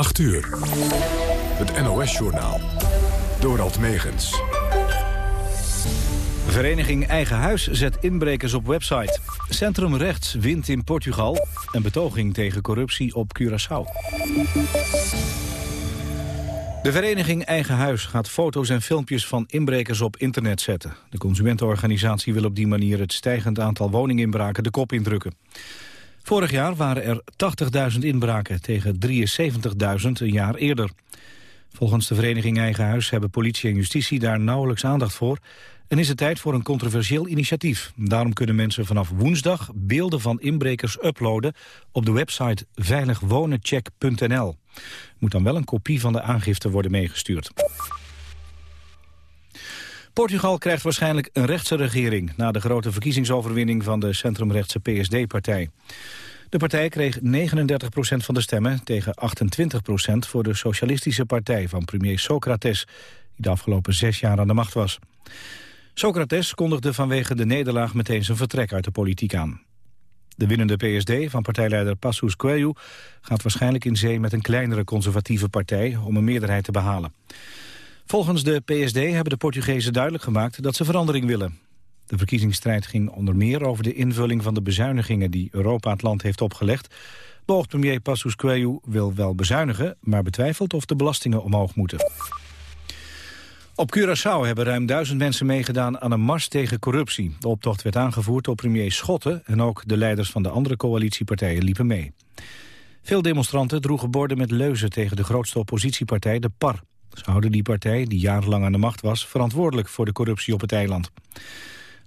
8 uur. Het NOS-journaal. Dorald Megens. Vereniging Eigen Huis zet inbrekers op website. Centrum Rechts wint in Portugal. En betoging tegen corruptie op Curaçao. De vereniging Eigen Huis gaat foto's en filmpjes van inbrekers op internet zetten. De consumentenorganisatie wil op die manier het stijgend aantal woninginbraken de kop indrukken. Vorig jaar waren er 80.000 inbraken tegen 73.000 een jaar eerder. Volgens de vereniging Eigen Huis hebben politie en justitie daar nauwelijks aandacht voor... en is het tijd voor een controversieel initiatief. Daarom kunnen mensen vanaf woensdag beelden van inbrekers uploaden... op de website veiligwonencheck.nl. Moet dan wel een kopie van de aangifte worden meegestuurd. Portugal krijgt waarschijnlijk een rechtse regering... na de grote verkiezingsoverwinning van de centrumrechtse PSD-partij. De partij kreeg 39% van de stemmen tegen 28% voor de Socialistische Partij van premier Socrates... die de afgelopen zes jaar aan de macht was. Socrates kondigde vanwege de nederlaag meteen zijn vertrek uit de politiek aan. De winnende PSD van partijleider Passus Coelho gaat waarschijnlijk in zee met een kleinere conservatieve partij om een meerderheid te behalen. Volgens de PSD hebben de Portugezen duidelijk gemaakt dat ze verandering willen. De verkiezingsstrijd ging onder meer over de invulling van de bezuinigingen die Europa het land heeft opgelegd. Beoogd premier Passus Coelho wil wel bezuinigen, maar betwijfelt of de belastingen omhoog moeten. Op Curaçao hebben ruim duizend mensen meegedaan aan een mars tegen corruptie. De optocht werd aangevoerd door premier Schotten en ook de leiders van de andere coalitiepartijen liepen mee. Veel demonstranten droegen borden met leuzen tegen de grootste oppositiepartij, de PAR. Ze houden die partij, die jarenlang aan de macht was, verantwoordelijk voor de corruptie op het eiland.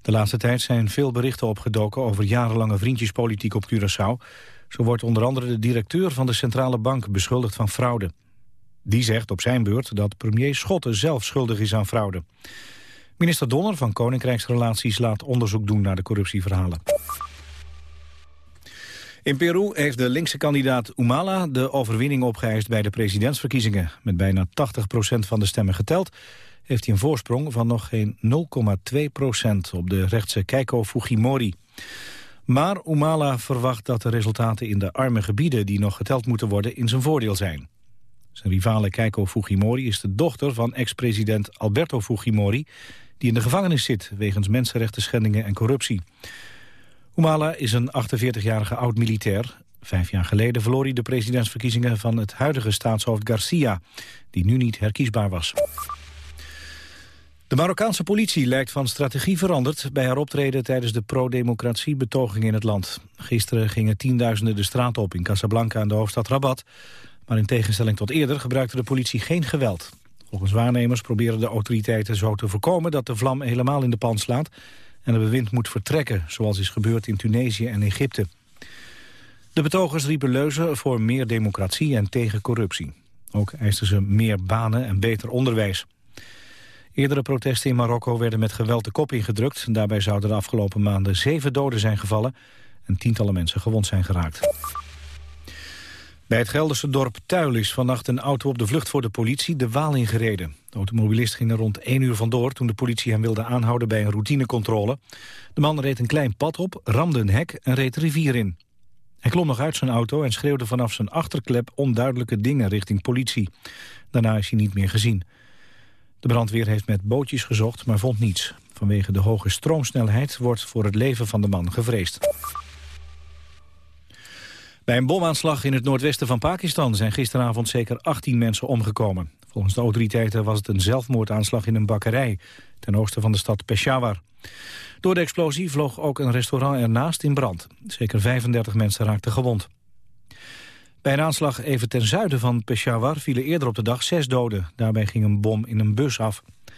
De laatste tijd zijn veel berichten opgedoken over jarenlange vriendjespolitiek op Curaçao. Zo wordt onder andere de directeur van de centrale bank beschuldigd van fraude. Die zegt op zijn beurt dat premier Schotten zelf schuldig is aan fraude. Minister Donner van Koninkrijksrelaties laat onderzoek doen naar de corruptieverhalen. In Peru heeft de linkse kandidaat Humala de overwinning opgeëist bij de presidentsverkiezingen. Met bijna 80% van de stemmen geteld heeft hij een voorsprong van nog geen 0,2% op de rechtse Keiko Fujimori. Maar Humala verwacht dat de resultaten in de arme gebieden die nog geteld moeten worden in zijn voordeel zijn. Zijn rivale Keiko Fujimori is de dochter van ex-president Alberto Fujimori... die in de gevangenis zit wegens mensenrechten schendingen en corruptie. Humala is een 48-jarige oud-militair. Vijf jaar geleden verloor hij de presidentsverkiezingen van het huidige staatshoofd Garcia... die nu niet herkiesbaar was. De Marokkaanse politie lijkt van strategie veranderd... bij haar optreden tijdens de pro-democratie-betoging in het land. Gisteren gingen tienduizenden de straat op in Casablanca en de hoofdstad Rabat... maar in tegenstelling tot eerder gebruikte de politie geen geweld. Volgens waarnemers proberen de autoriteiten zo te voorkomen... dat de vlam helemaal in de pan slaat en de bewind moet vertrekken... zoals is gebeurd in Tunesië en Egypte. De betogers riepen leuzen voor meer democratie en tegen corruptie. Ook eisten ze meer banen en beter onderwijs. Eerdere protesten in Marokko werden met geweld de kop ingedrukt. Daarbij zouden de afgelopen maanden zeven doden zijn gevallen... en tientallen mensen gewond zijn geraakt. Bij het Gelderse dorp Tuil is vannacht een auto op de vlucht voor de politie de Waal ingereden. De automobilist ging er rond 1 uur vandoor toen de politie hem wilde aanhouden bij een routinecontrole. De man reed een klein pad op, ramde een hek en reed de rivier in. Hij klom nog uit zijn auto en schreeuwde vanaf zijn achterklep onduidelijke dingen richting politie. Daarna is hij niet meer gezien. De brandweer heeft met bootjes gezocht, maar vond niets. Vanwege de hoge stroomsnelheid wordt voor het leven van de man gevreesd. Bij een bomaanslag in het noordwesten van Pakistan zijn gisteravond zeker 18 mensen omgekomen. Volgens de autoriteiten was het een zelfmoordaanslag in een bakkerij ten oosten van de stad Peshawar. Door de explosie vloog ook een restaurant ernaast in brand. Zeker 35 mensen raakten gewond. Bij een aanslag even ten zuiden van Peshawar vielen eerder op de dag zes doden. Daarbij ging een bom in een bus af. De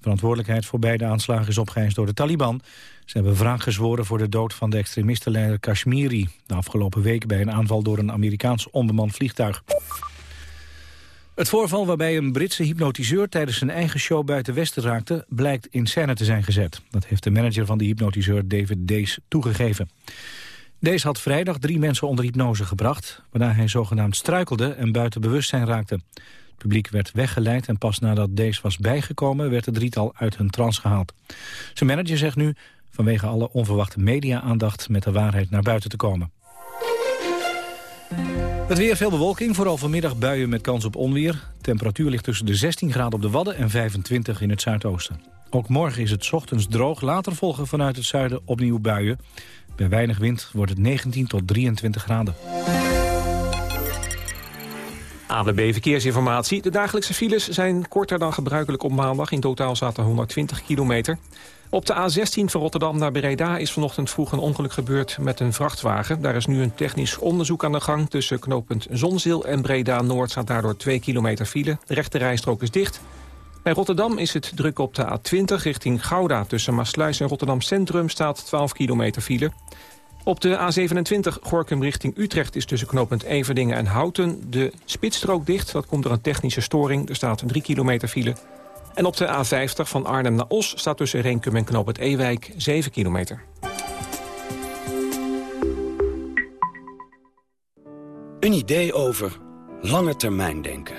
verantwoordelijkheid voor beide aanslagen is opgeëist door de Taliban. Ze hebben wraak gezworen voor de dood van de extremistenleider Kashmiri... de afgelopen week bij een aanval door een Amerikaans onbemand vliegtuig. Het voorval waarbij een Britse hypnotiseur tijdens zijn eigen show buiten Westen raakte... blijkt in scène te zijn gezet. Dat heeft de manager van de hypnotiseur David Dees toegegeven. Deze had vrijdag drie mensen onder hypnose gebracht... waarna hij zogenaamd struikelde en buiten bewustzijn raakte. Het publiek werd weggeleid en pas nadat Dees was bijgekomen... werd het drietal uit hun trance gehaald. Zijn manager zegt nu vanwege alle onverwachte media-aandacht... met de waarheid naar buiten te komen. Het weer veel bewolking, vooral vanmiddag buien met kans op onweer. Temperatuur ligt tussen de 16 graden op de Wadden en 25 in het zuidoosten. Ook morgen is het ochtends droog, later volgen vanuit het zuiden opnieuw buien. Bij weinig wind wordt het 19 tot 23 graden. ANWB Verkeersinformatie. De dagelijkse files zijn korter dan gebruikelijk op maandag. In totaal zaten 120 kilometer. Op de A16 van Rotterdam naar Breda is vanochtend vroeg een ongeluk gebeurd met een vrachtwagen. Daar is nu een technisch onderzoek aan de gang. Tussen knooppunt Zonzeel en Breda-Noord staat daardoor 2 kilometer file. De rechte rijstrook is dicht. Bij Rotterdam is het druk op de A20 richting Gouda. Tussen Maasluis en Rotterdam Centrum staat 12 kilometer file. Op de A27 Gorkum richting Utrecht is tussen knooppunt Everdingen en Houten de spitsstrook dicht. Dat komt door een technische storing. Er staat 3 kilometer file. En op de A50 van Arnhem naar Os staat tussen Renkum en knooppunt Ewijk 7 kilometer. Een idee over lange termijn denken.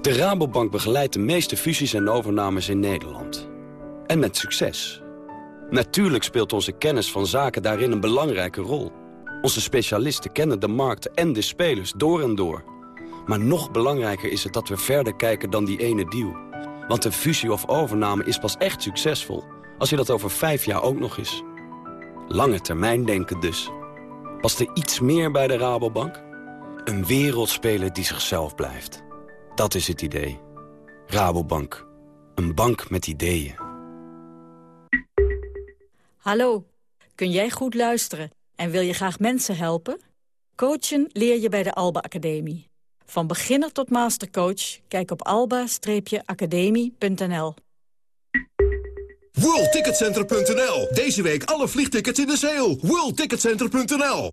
De Rabobank begeleidt de meeste fusies en overnames in Nederland. En met succes. Natuurlijk speelt onze kennis van zaken daarin een belangrijke rol. Onze specialisten kennen de markt en de spelers door en door. Maar nog belangrijker is het dat we verder kijken dan die ene deal. Want een fusie of overname is pas echt succesvol... als je dat over vijf jaar ook nog is. Lange termijn denken dus. Past er iets meer bij de Rabobank? Een wereldspeler die zichzelf blijft. Dat is het idee. Rabobank. Een bank met ideeën. Hallo, kun jij goed luisteren en wil je graag mensen helpen? Coachen leer je bij de Alba Academie. Van beginner tot mastercoach, kijk op alba-academie.nl. WorldTicketCenter.nl. Deze week alle vliegtickets in de sale. WorldTicketCenter.nl.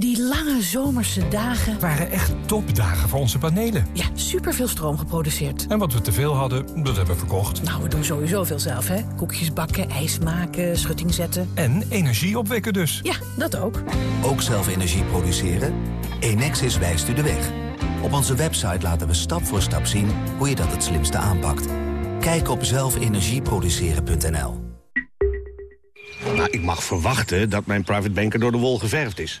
Die lange zomerse dagen... waren echt topdagen voor onze panelen. Ja, superveel stroom geproduceerd. En wat we teveel hadden, dat hebben we verkocht. Nou, we doen sowieso veel zelf, hè. Koekjes bakken, ijs maken, schutting zetten. En energie opwekken dus. Ja, dat ook. Ook zelf energie produceren? Enexis wijst u de weg. Op onze website laten we stap voor stap zien hoe je dat het slimste aanpakt. Kijk op zelfenergieproduceren.nl Nou, ik mag verwachten dat mijn private banker door de wol geverfd is.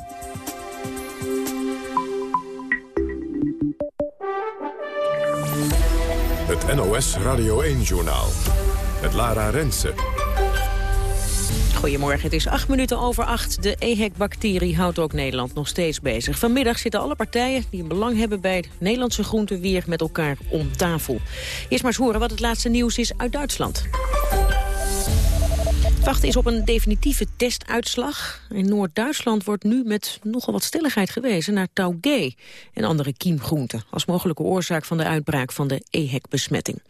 NOS Radio 1-journaal. Het Lara Rensen. Goedemorgen, het is acht minuten over acht. De EHEC-bacterie houdt ook Nederland nog steeds bezig. Vanmiddag zitten alle partijen die een belang hebben bij het Nederlandse groente weer met elkaar om tafel. Eerst maar eens horen wat het laatste nieuws is uit Duitsland. Wacht is op een definitieve testuitslag. In Noord-Duitsland wordt nu met nogal wat stelligheid gewezen naar taugé en andere kiemgroenten als mogelijke oorzaak van de uitbraak van de EHEC-besmetting.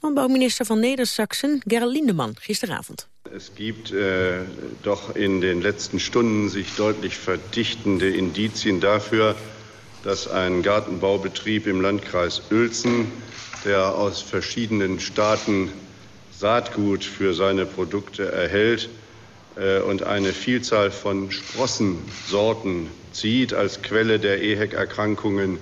Landbouwminister van Neder-Saxen, Gerl Lindemann, gisteravond. Es gibt äh, doch in den letzten Stunden sich deutlich verdichtende Indizien dafür, dass ein Gartenbaubetrieb im Landkreis Uelzen, der aus verschiedenen Staaten Saatgut für seine Produkte erhält äh, und eine Vielzahl von Sprossensorten zieht, als Quelle der EHEC-Erkrankungen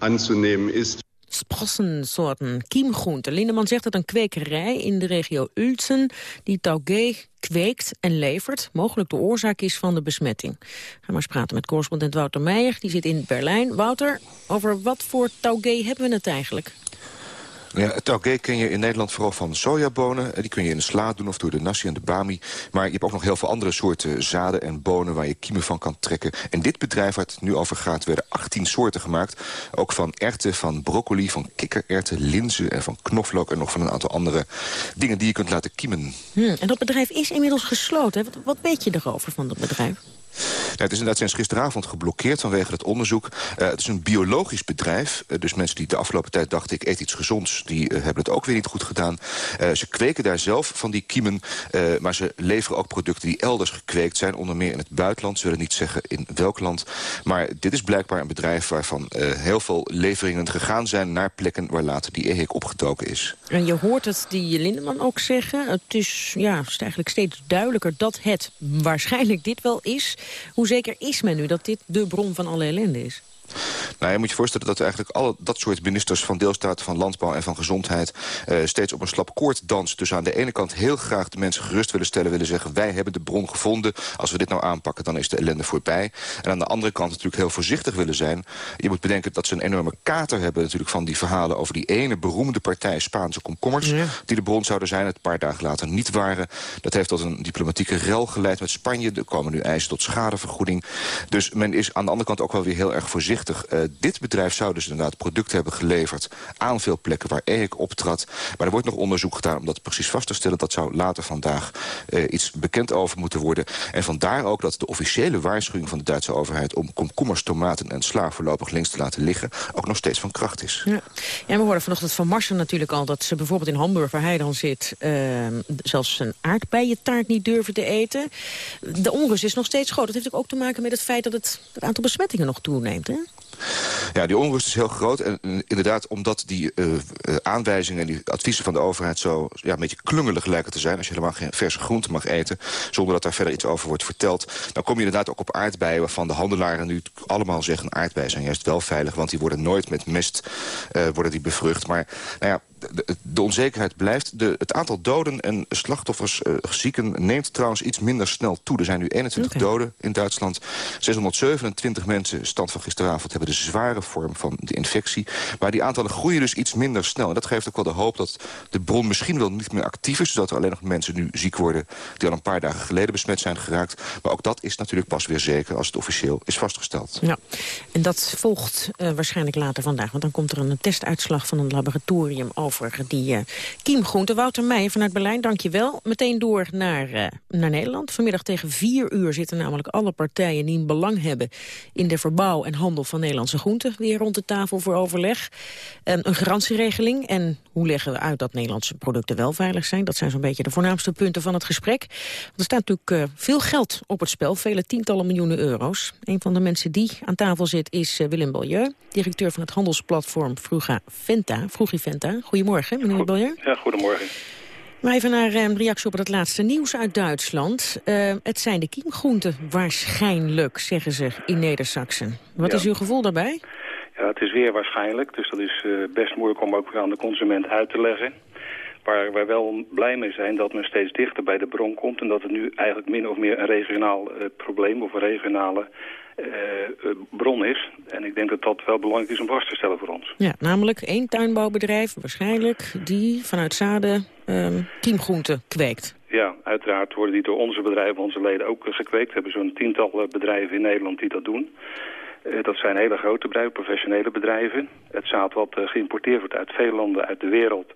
anzunehmen ist. Sprossensoorten, kiemgroenten. Lindeman zegt dat een kwekerij in de regio Uelzen die taugé kweekt en levert, mogelijk de oorzaak is van de besmetting. Gaan maar eens praten met correspondent Wouter Meijer, die zit in Berlijn. Wouter, over wat voor taugé hebben we het eigenlijk? Ja, taugé ken je in Nederland vooral van sojabonen. Die kun je in de sla doen of door de nasi en de bami. Maar je hebt ook nog heel veel andere soorten zaden en bonen... waar je kiemen van kan trekken. En dit bedrijf waar het nu over gaat, werden 18 soorten gemaakt. Ook van erten, van broccoli, van kikkererwten, linzen... en van knoflook en nog van een aantal andere dingen die je kunt laten kiemen. Hm, en dat bedrijf is inmiddels gesloten. Wat weet je erover van dat bedrijf? Het is inderdaad sinds gisteravond geblokkeerd vanwege het onderzoek. Uh, het is een biologisch bedrijf. Uh, dus mensen die de afgelopen tijd dachten ik eet iets gezonds... die uh, hebben het ook weer niet goed gedaan. ze kweken daar zelf van die kiemen. maar ze leveren ook producten die elders gekweekt zijn. Onder meer in het buitenland. Ze willen niet zeggen in welk land. Maar dit is blijkbaar een bedrijf waarvan heel veel leveringen gegaan zijn... naar plekken waar later die EHEC opgedoken is. En je hoort het die Lindeman ook zeggen. Het is, ja, het is eigenlijk steeds duidelijker dat het waarschijnlijk dit wel is. Hoe zeker is men nu dat dit de bron van alle ellende is? Nou, je moet je voorstellen dat eigenlijk alle dat soort ministers van deelstaten van landbouw en van gezondheid uh, steeds op een slap koord dansen. Dus aan de ene kant heel graag de mensen gerust willen stellen, willen zeggen wij hebben de bron gevonden. Als we dit nou aanpakken, dan is de ellende voorbij. En aan de andere kant natuurlijk heel voorzichtig willen zijn. Je moet bedenken dat ze een enorme kater hebben natuurlijk van die verhalen over die ene beroemde partij Spaanse komkommers. Die de bron zouden zijn, het een paar dagen later niet waren. Dat heeft tot een diplomatieke rel geleid met Spanje. Er komen nu eisen tot schadevergoeding. Dus men is aan de andere kant ook wel weer heel erg voorzichtig uh, dit bedrijf zou dus inderdaad producten hebben geleverd... aan veel plekken waar EHEC optrad. Maar er wordt nog onderzoek gedaan om dat precies vast te stellen. Dat zou later vandaag uh, iets bekend over moeten worden. En vandaar ook dat de officiële waarschuwing van de Duitse overheid... om komkommers, tomaten en sla voorlopig links te laten liggen... ook nog steeds van kracht is. Ja, ja we hoorden vanochtend van Marsen natuurlijk al... dat ze bijvoorbeeld in Hamburg, waar hij dan zit... Uh, zelfs een aardbeientaart niet durven te eten. De onrust is nog steeds groot. Dat heeft ook te maken met het feit dat het, aantal besmettingen nog toeneemt. Ja, die onrust is heel groot. En inderdaad, omdat die uh, aanwijzingen en die adviezen van de overheid... zo ja, een beetje klungelig lijken te zijn... als je helemaal geen verse groenten mag eten... zonder dat daar verder iets over wordt verteld... dan kom je inderdaad ook op aardbeien... waarvan de handelaren nu allemaal zeggen... aardbeien zijn juist wel veilig, want die worden nooit met mest uh, worden die bevrucht. Maar nou ja, de, de, onzekerheid blijft. De, het aantal doden en slachtoffers, uh, zieken, neemt trouwens iets minder snel toe. Er zijn nu 21 okay. doden in Duitsland. 627 mensen, stand van gisteravond, hebben de zware vorm van de infectie. Maar die aantallen groeien dus iets minder snel. En dat geeft ook wel de hoop dat de bron misschien wel niet meer actief is. Zodat er alleen nog mensen nu ziek worden die al een paar dagen geleden besmet zijn geraakt. Maar ook dat is natuurlijk pas weer zeker als het officieel is vastgesteld. Ja, en dat volgt uh, waarschijnlijk later vandaag. Want dan komt er een testuitslag van een laboratorium over die uh, kiemgroente. Wouter Meijer vanuit Berlijn, dank je wel. Meteen door naar, uh, naar Nederland. Vanmiddag tegen vier uur zitten namelijk alle partijen die een belang hebben... in de verbouw en handel van Nederlandse groenten weer rond de tafel voor overleg. Een garantieregeling en hoe leggen we uit dat Nederlandse producten wel veilig zijn. Dat zijn zo'n beetje de voornaamste punten van het gesprek. Er staat natuurlijk uh, veel geld op het spel, vele tientallen miljoenen euro's. Een van de mensen die aan tafel zit is Willem Balieu, directeur van het handelsplatform Fruga Venta. Venta. Goedemorgen, meneer Goed. Ja, goedemorgen. Maar even naar een uh, reactie op het laatste nieuws uit Duitsland. Uh, het zijn de kiemgroenten waarschijnlijk, zeggen ze in Neder-Saxen. Wat ja. is uw gevoel daarbij? Ja, het is weer waarschijnlijk. Dus dat is uh, best moeilijk om ook aan de consument uit te leggen. Waar wij wel blij mee zijn dat men steeds dichter bij de bron komt... en dat het nu eigenlijk min of meer een regionaal probleem of een regionale uh, bron is. En ik denk dat dat wel belangrijk is om vast te stellen voor ons. Ja, namelijk één tuinbouwbedrijf waarschijnlijk die vanuit zaden um, kiemgroenten kweekt. Ja, uiteraard worden die door onze bedrijven, onze leden ook gekweekt. We hebben zo'n tiental bedrijven in Nederland die dat doen. Dat zijn hele grote bedrijven, professionele bedrijven. Het zaad wat geïmporteerd wordt uit veel landen uit de wereld...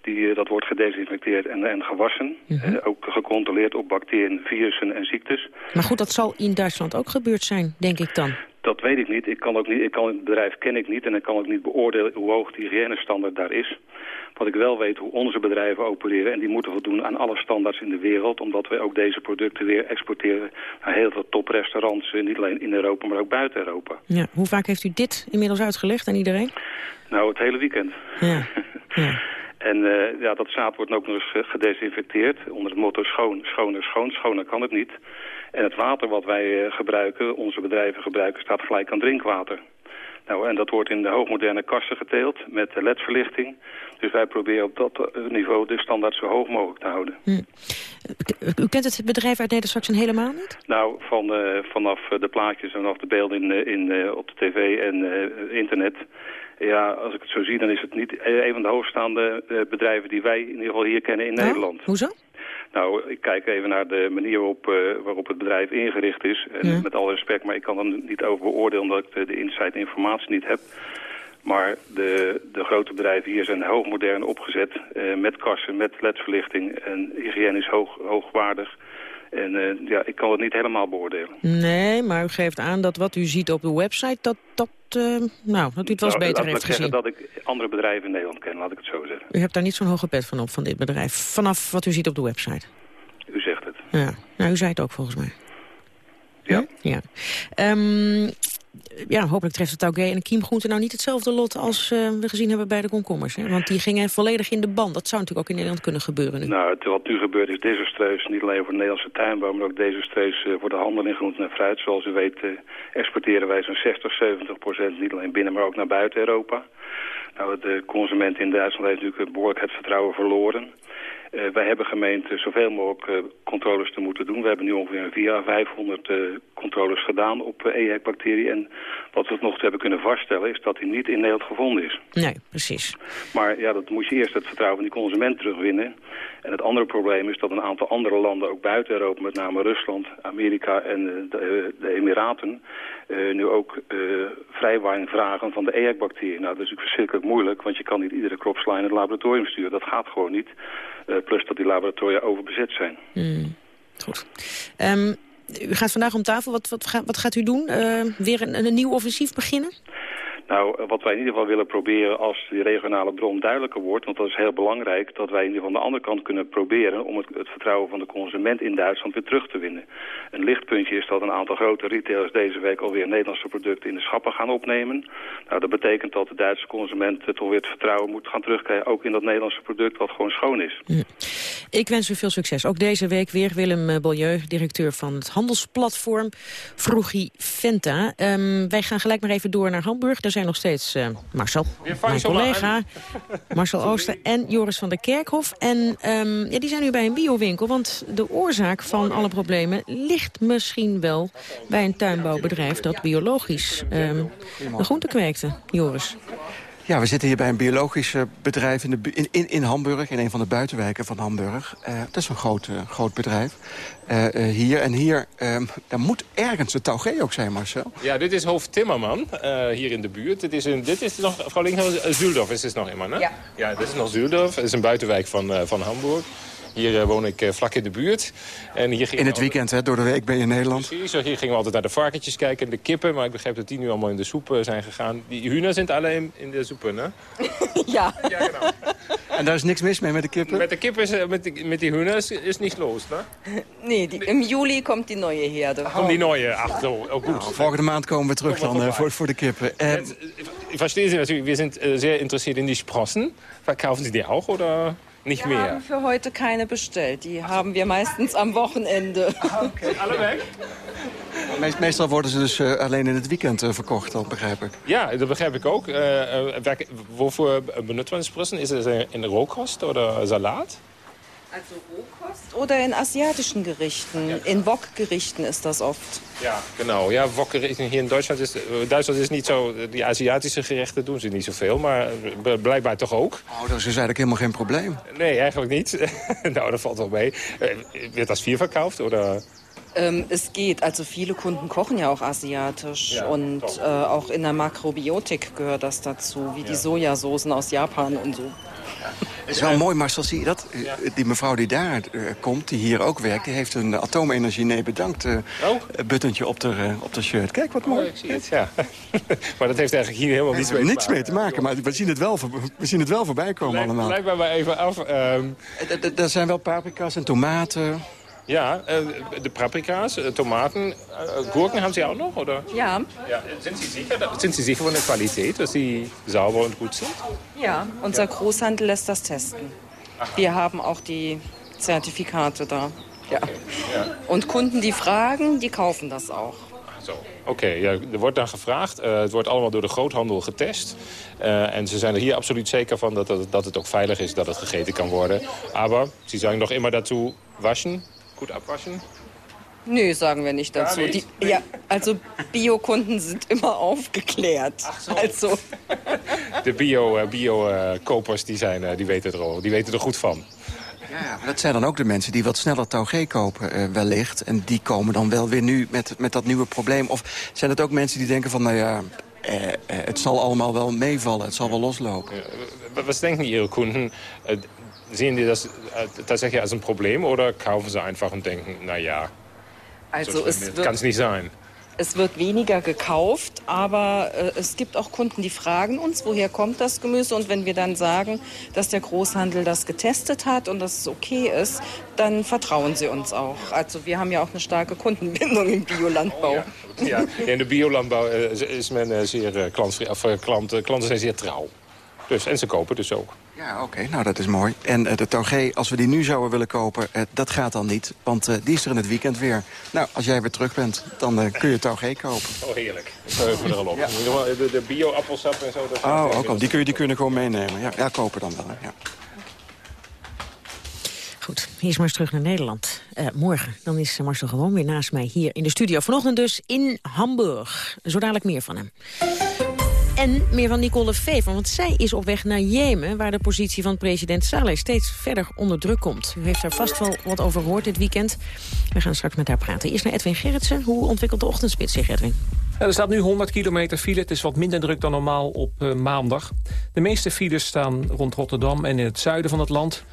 Die, dat wordt gedesinfecteerd en, en gewassen. -hmm. uh, ook gecontroleerd op bacteriën, virussen en ziektes. Maar goed, dat zal in Duitsland ook gebeurd zijn, denk ik dan. Dat weet ik niet. Ik kan ook niet. Ik kan het bedrijf ken ik niet en ik kan ook niet beoordelen hoe hoog de hygiënestandaard daar is. Wat ik wel weet hoe onze bedrijven opereren en die moeten voldoen aan alle standaards in de wereld, omdat we ook deze producten weer exporteren naar heel veel toprestaurants, niet alleen in Europa, maar ook buiten Europa. Ja, hoe vaak heeft u dit inmiddels uitgelegd aan iedereen? Nou, het hele weekend. Ja. ja. En uh, ja, dat zaad wordt ook nog eens gedesinfecteerd onder het motto schoon, schoner, schoon. Schoner kan het niet. En het water wat wij uh, gebruiken, onze bedrijven gebruiken, staat gelijk aan drinkwater. Nou, en dat wordt in de hoogmoderne kassen geteeld met ledverlichting. Dus wij proberen op dat niveau de standaard zo hoog mogelijk te houden. Hm. U kent het bedrijf uit Neder-Saxen helemaal niet? Nou, van, uh, vanaf de plaatjes en vanaf de beelden in, in, op de tv en internet... Ja, als ik het zo zie, dan is het niet een van de hoogstaande bedrijven die wij in ieder geval hier kennen in oh, Nederland. Hoezo? Nou, ik kijk even naar de manier waarop, uh, waarop het bedrijf ingericht is. En ja. met alle respect, maar ik kan er niet over beoordelen omdat ik de, de inside informatie niet heb. Maar de, de grote bedrijven hier zijn hoogmodern opgezet. Uh, met kassen, met ledverlichting en hygiënisch hoog, hoogwaardig. En uh, ja, ik kan het niet helemaal beoordelen. Nee, maar u geeft aan dat wat u ziet op de website... dat, dat, uh, nou, dat u het nou, beter heeft gezien. dat ik andere bedrijven in Nederland ken, laat ik het zo zeggen. U hebt daar niet zo'n hoge pet van op, van dit bedrijf. Vanaf wat u ziet op de website. U zegt het. Ja, nou, u zei het ook volgens mij. Ja. Ja. Um, ja, hopelijk treft het Taugé en de kiemgroente nou niet hetzelfde lot als uh, we gezien hebben bij de komkommers. Hè? Want die gingen volledig in de band. Dat zou natuurlijk ook in Nederland kunnen gebeuren. Nou, wat nu gebeurt is desastreus. Niet alleen voor de Nederlandse tuinbouw, maar ook desastreus uh, voor de handel in groenten en fruit. Zoals u weet uh, exporteren wij zo'n 60, 70 procent niet alleen binnen, maar ook naar buiten Europa. Nou, de consument in Duitsland heeft natuurlijk behoorlijk het vertrouwen verloren. Uh, wij hebben gemeend zoveel mogelijk uh, controles te moeten doen. We hebben nu ongeveer 400 à 500 uh, controles gedaan op EHEC-bacterie. En wat we nog hebben kunnen vaststellen is dat die niet in Nederland gevonden is. Nee, precies. Maar ja, dat moet je eerst het vertrouwen van die consument terugwinnen. En het andere probleem is dat een aantal andere landen, ook buiten Europa, met name Rusland, Amerika en de, de Emiraten, nu ook vrijwaring vragen van de EHEC-bacterie. Nou, dat is natuurlijk verschrikkelijk moeilijk, want je kan niet iedere kropsla in het laboratorium sturen. Dat gaat gewoon niet. Plus dat die laboratoria overbezet zijn. Mm, goed. Um, u gaat vandaag om tafel. Wat, wat, gaat, wat gaat u doen? Uh, weer een, een nieuw offensief beginnen? Nou, wat wij in ieder geval willen proberen als die regionale bron duidelijker wordt... want dat is heel belangrijk, dat wij in ieder geval aan de andere kant kunnen proberen... om het, vertrouwen van de consument in Duitsland weer terug te winnen. Een lichtpuntje is dat een aantal grote retailers deze week alweer Nederlandse producten in de schappen gaan opnemen. Nou, dat betekent dat de Duitse consument toch weer het vertrouwen moet gaan terugkrijgen... ook in dat Nederlandse product wat gewoon schoon is. Ik wens u veel succes. Ook deze week weer Willem Beaulieu, directeur van het handelsplatform Vroegie Venta. Um, wij gaan gelijk maar even door naar Hamburg. Daar zijn nog steeds uh, Marcel, mijn collega, Marcel Ooster en Joris van der Kerkhof. En um, ja, die zijn nu bij een biowinkel, want de oorzaak van alle problemen ligt misschien wel bij een tuinbouwbedrijf dat biologisch um, de groente kweekte. Joris. Ja, we zitten hier bij een biologisch bedrijf in, de, in, in, in Hamburg, in een van de buitenwijken van Hamburg. Uh, dat is een groot, uh, groot bedrijf. Uh, hier en hier, um, daar moet ergens de Taugé ook zijn, Marcel. Ja, dit is hoofd Timmerman, hier in de buurt. Dit is, een, dit is nog, vrouw Linkhoff, Zuldorf is dit nog immer, hè? Ja. Ja, dit is nog Zuldorf. Het is een buitenwijk van, van Hamburg. Hier uh, woon ik uh, vlak in de buurt. En hier in het weekend, hè? Door de week ben je in Nederland. Precies, hier gingen we altijd naar de varkentjes kijken en de kippen. Maar ik begrijp dat die nu allemaal in de soep uh, zijn gegaan. Die hühner zijn alleen in de soepen, hè? ja. ja genau. En daar is niks mis mee met de kippen? Met de kippen, is, met, die, met die hühner is, is nichts los, ne? Nee, die, im juli komt die nieuwe herde. Ach, komt die nieuwe, ach zo, oh, goed. Nou, volgende maand komen we terug dan voor, voor de kippen. Ich verstehe Sie natürlich, wir sind uh, sehr interessiert in die Sprossen. Verkaufen Sie die auch, oder... Nicht wir mehr. haben für heute keine bestellt. Die haben wir meistens am Wochenende. Ah, okay. Alle weg? Meest, meestal worden ze dus uh, alleen in het weekend uh, verkocht, dat begrijp ik. Ja, dat begrijp ik ook. Uh, waarvoor benutten we sprossen? Is het in rookkost of salaat? Also Rohkost oder in asiatischen Gerichten. Ja. In Wokgerichten ist das oft. Ja, genau. Ja, Wokgerichten hier in Duitsland is, Duitsland is niet zo... Die Aziatische gerechten doen ze niet zoveel, maar blijkbaar toch ook. Oh, dat is dus eigenlijk helemaal geen probleem. Nee, eigenlijk niet. nou, dat valt wel mee. Wird das viel verkauft, oder... Ähm, es geht. Also viele Kunden kochen ja auch asiatisch. Ja, und äh, auch in der Makrobiotik gehört das dazu. Wie ja. die Sojasoßen aus Japan und so. Het is wel mooi, Marcel, zie je dat? Ja. Die mevrouw die daar uh, komt, die hier ook werkt... die heeft een atoomenergie nee bedankt uh, oh. buttentje op de, uh, op de shirt. Kijk, wat mooi. Oh, ik zie het, ja. maar dat heeft eigenlijk hier helemaal niets mee te niets maken. Mee te maken, maar we zien het wel, we zien het wel voorbij komen allemaal. Lijkt mij maar even af. Um... Er zijn wel paprika's en tomaten... Ja, äh, de paprika's, äh, Tomaten, äh, Gurken haben Sie auch noch, oder? Ja. ja. Sind, Sie sicher, sind Sie sicher von der Qualität, dass sie sauber und gut sind? Ja, unser ja. Großhandel lässt das testen. Aha. Wir haben auch die Zertifikate da. Ja. Okay. ja. Und Kunden, die fragen, die kaufen das auch. Zo, oké. Okay, ja, er wordt dan gevraagd. Uh, het wordt allemaal door de groothandel getest. Uh, en ze zijn er hier absoluut zeker van dat, dat, dat het ook veilig is, dat het gegeten kan worden. Maar ze zeggen nog immer dazu waschen, gut abwaschen? Nö, sagen wir nicht dazu. Nicht? Die, ja, also Biokunden sind immer aufgeklärt. Ach so. Also. De bio-kopers bio, uh, die, zijn, die, weten er al, die weten er goed van. Ja, maar dat zijn dan ook de mensen die wat sneller Taugé kopen uh, wellicht. En die komen dan wel weer nu met, met dat nieuwe probleem. Of zijn het ook mensen die denken van, nou ja, uh, uh, het zal allemaal wel meevallen. Het zal wel loslopen. Ja, was denken Ihre Kunden? Sehen die das tatsächlich als ein Problem oder kaufen sie einfach und denken, na ja, Also so es wird- kann es nicht sein? Es wird weniger gekauft, aber äh, es gibt auch Kunden, die fragen uns, woher kommt das Gemüse. Und wenn wir dann sagen, dass der Großhandel das getestet hat und dass es okay ist, dann vertrauen sie uns ook. Also wir haben ja auch eine starke Kundenbindung im Biolandbau. Ja, in de biolandbouw eh, is- men zeer klantvri- of, klanten, klanten zijn zeer trouw. Dus, en ze kopen dus ook. Ja, oké. Nou, dat is mooi. En eh, de Togé, als we die nu zouden willen kopen, eh, dat gaat dan niet. Want eh, die is er in het weekend weer. Nou, als jij weer terug bent, dan kun je Togé kopen. Oh, heerlijk. Ik verheug me er al op. Geval de, de bio-appelsap en zo. Dat Oh, ook al. Die kun je, die kun je gewoon meenemen. Ja, ja kopen dan wel. Hè. Ja. Goed, eerst maar eens terug naar Nederland. Eh, morgen, dan is Marcel gewoon weer naast mij hier in de studio. Vanochtend dus in Hamburg. Zo dadelijk meer van hem. En meer van Nicole Fever, want zij is op weg naar Jemen... waar de positie van president Saleh steeds verder onder druk komt. U heeft daar vast wel wat over gehoord dit weekend. We gaan straks met haar praten. Eerst naar Edwin Gerritsen. Hoe ontwikkelt de ochtendspits zich, Edwin? Er staat nu 100 kilometer file. Het is wat minder druk dan normaal op eh, maandag. De meeste files staan rond Rotterdam en in het zuiden van het land.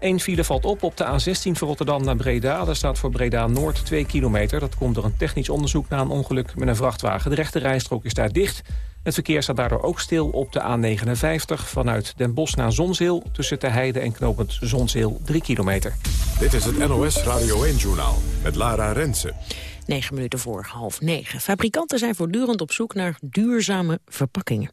Eén file valt op op de A16 van Rotterdam naar Breda. Daar staat voor Breda Noord 2 kilometer. Dat komt door een technisch onderzoek na een ongeluk met een vrachtwagen. De rechte rijstrook is daar dicht. Het verkeer staat daardoor ook stil op de A59 vanuit Den Bosch naar Zonzeel... tussen de Heide en knooppunt Zonzeel 3 kilometer. Dit is het NOS Radio 1-journaal met Lara Rensen. Negen minuten voor half negen. Fabrikanten zijn voortdurend op zoek naar duurzame verpakkingen.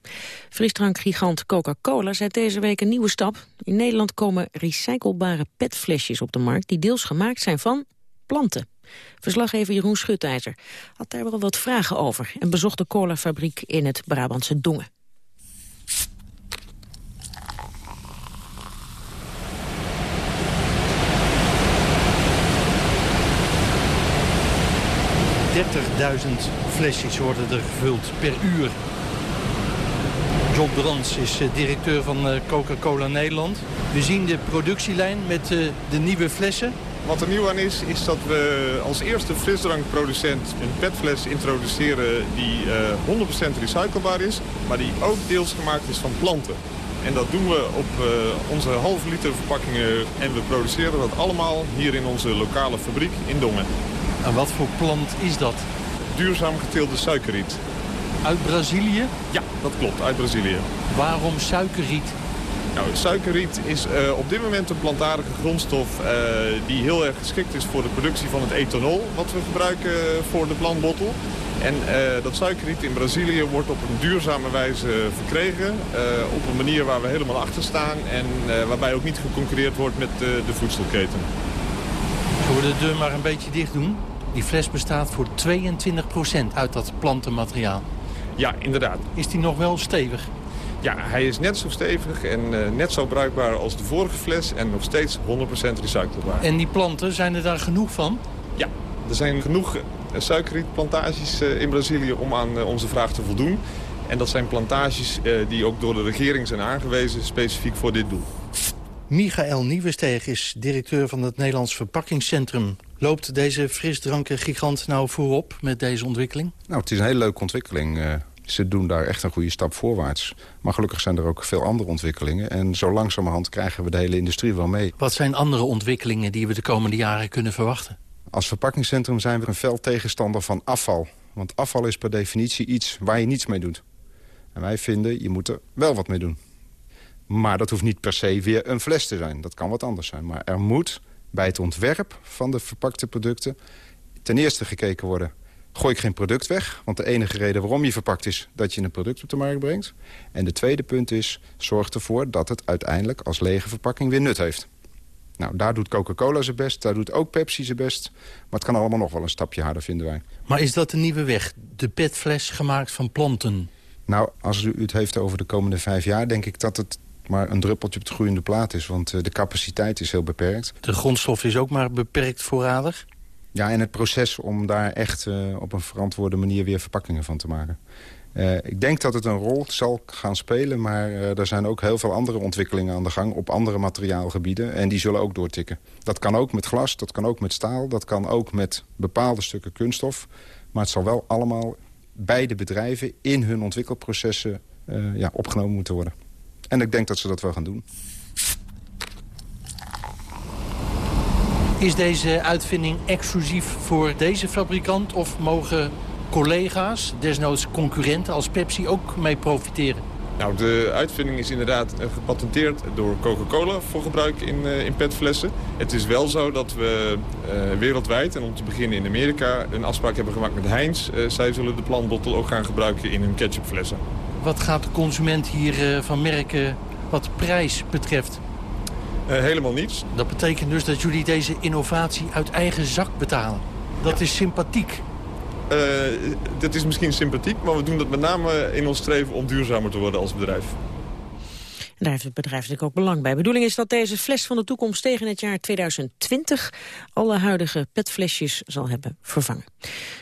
Frisdrankgigant Coca-Cola zet deze week een nieuwe stap. In Nederland komen recyclebare petflesjes op de markt... die deels gemaakt zijn van planten. Verslaggever Jeroen Schutijzer had daar wel wat vragen over... en bezocht de colafabriek in het Brabantse Dongen. flesjes worden er gevuld per uur. John Brands is eh, directeur van eh, Coca-Cola Nederland. We zien de productielijn met eh, de nieuwe flessen. Wat er nieuw aan is, is dat we als eerste frisdrankproducent een petfles introduceren die eh 100% recyclebaar is, maar die ook deels gemaakt is van planten. En dat doen we op eh, onze halve liter verpakkingen en we produceren dat allemaal hier in onze lokale fabriek in Dongen. En wat voor plant is dat? Duurzaam geteelde suikerriet. Uit Brazilië? Ja, dat klopt, uit Brazilië. Waarom suikerriet? Nou, suikerriet is eh, op dit moment een plantaardige grondstof eh, die heel erg geschikt is voor de productie van het ethanol wat we gebruiken voor de plantbottel. En eh, dat suikerriet in Brazilië wordt op een duurzame wijze verkregen. eh, op een manier waar we helemaal achter staan en eh, waarbij ook niet geconcurreerd wordt met de voedselketen. Zullen we de deur maar een beetje dicht doen? Die fles bestaat voor 22% uit dat plantenmateriaal. Ja, inderdaad. Is die nog wel stevig? Ja, hij is net zo stevig en eh, net zo bruikbaar als de vorige fles en nog steeds 100% recyclebaar. En die planten, zijn er daar genoeg van? Ja, er zijn genoeg eh, suikerrietplantages eh, in Brazilië om aan onze vraag te voldoen. En dat zijn plantages eh, die ook door de regering zijn aangewezen specifiek voor dit doel. Michael Nieuwesteeg is directeur van het Nederlands Verpakkingscentrum. Loopt deze frisdrankengigant nou voorop met deze ontwikkeling? Nou, het is een hele leuke ontwikkeling. Ze doen daar echt een goede stap voorwaarts. Maar gelukkig zijn er ook veel andere ontwikkelingen. En zo langzamerhand krijgen we de hele industrie wel mee. Wat zijn andere ontwikkelingen die we de komende jaren kunnen verwachten? Als verpakkingscentrum zijn we een fel tegenstander van afval. Want afval is per definitie iets waar je niets mee doet. En wij vinden, je moet er wel wat mee doen. Maar dat hoeft niet per se weer een fles te zijn. Dat kan wat anders zijn. Maar er moet bij het ontwerp van de verpakte producten... ten eerste gekeken worden... gooi ik geen product weg. Want de enige reden waarom je verpakt is... dat je een product op de markt brengt. En de tweede punt is... zorg ervoor dat het uiteindelijk als lege verpakking weer nut heeft. Nou, daar doet Coca-Cola zijn best. Daar doet ook Pepsi zijn best. Maar het kan allemaal nog wel een stapje harder, vinden wij. Maar is dat de nieuwe weg? De petfles gemaakt van planten? Nou, als u het heeft over de komende vijf jaar... denk ik dat het maar een druppeltje op de groeiende plaat is. Want uh, de capaciteit is heel beperkt. De grondstof is ook maar beperkt voorradig? Ja, en het proces om daar echt uh, op een verantwoorde manier weer verpakkingen van te maken. Uh, ik denk dat het een rol zal gaan spelen, maar er zijn ook heel veel andere ontwikkelingen aan de gang op andere materiaalgebieden. En die zullen ook doortikken. Dat kan ook met glas, dat kan ook met staal, dat kan ook met bepaalde stukken kunststof. Maar het zal wel allemaal bij de bedrijven in hun ontwikkelprocessen ja, opgenomen moeten worden. En ik denk dat ze dat wel gaan doen. Is deze uitvinding exclusief voor deze fabrikant of mogen collega's, desnoods concurrenten als Pepsi, ook mee profiteren? Nou, de uitvinding is inderdaad eh, gepatenteerd door Coca-Cola voor gebruik in, uh, in petflessen. Het is wel zo dat we uh, wereldwijd, en om te beginnen in Amerika, een afspraak hebben gemaakt met Heinz. Uh, zij zullen de plantbottel ook gaan gebruiken in hun ketchupflessen. Wat gaat de consument hiervan merken wat prijs betreft? Helemaal niets. Dat betekent dus dat jullie deze innovatie uit eigen zak betalen. Dat is sympathiek. Uh, dat is misschien sympathiek, maar we doen dat met name in ons streven om duurzamer te worden als bedrijf. Daar heeft het bedrijf natuurlijk ook belang bij. De bedoeling is dat deze fles van de toekomst tegen het jaar 2020 alle huidige petflesjes zal hebben vervangen.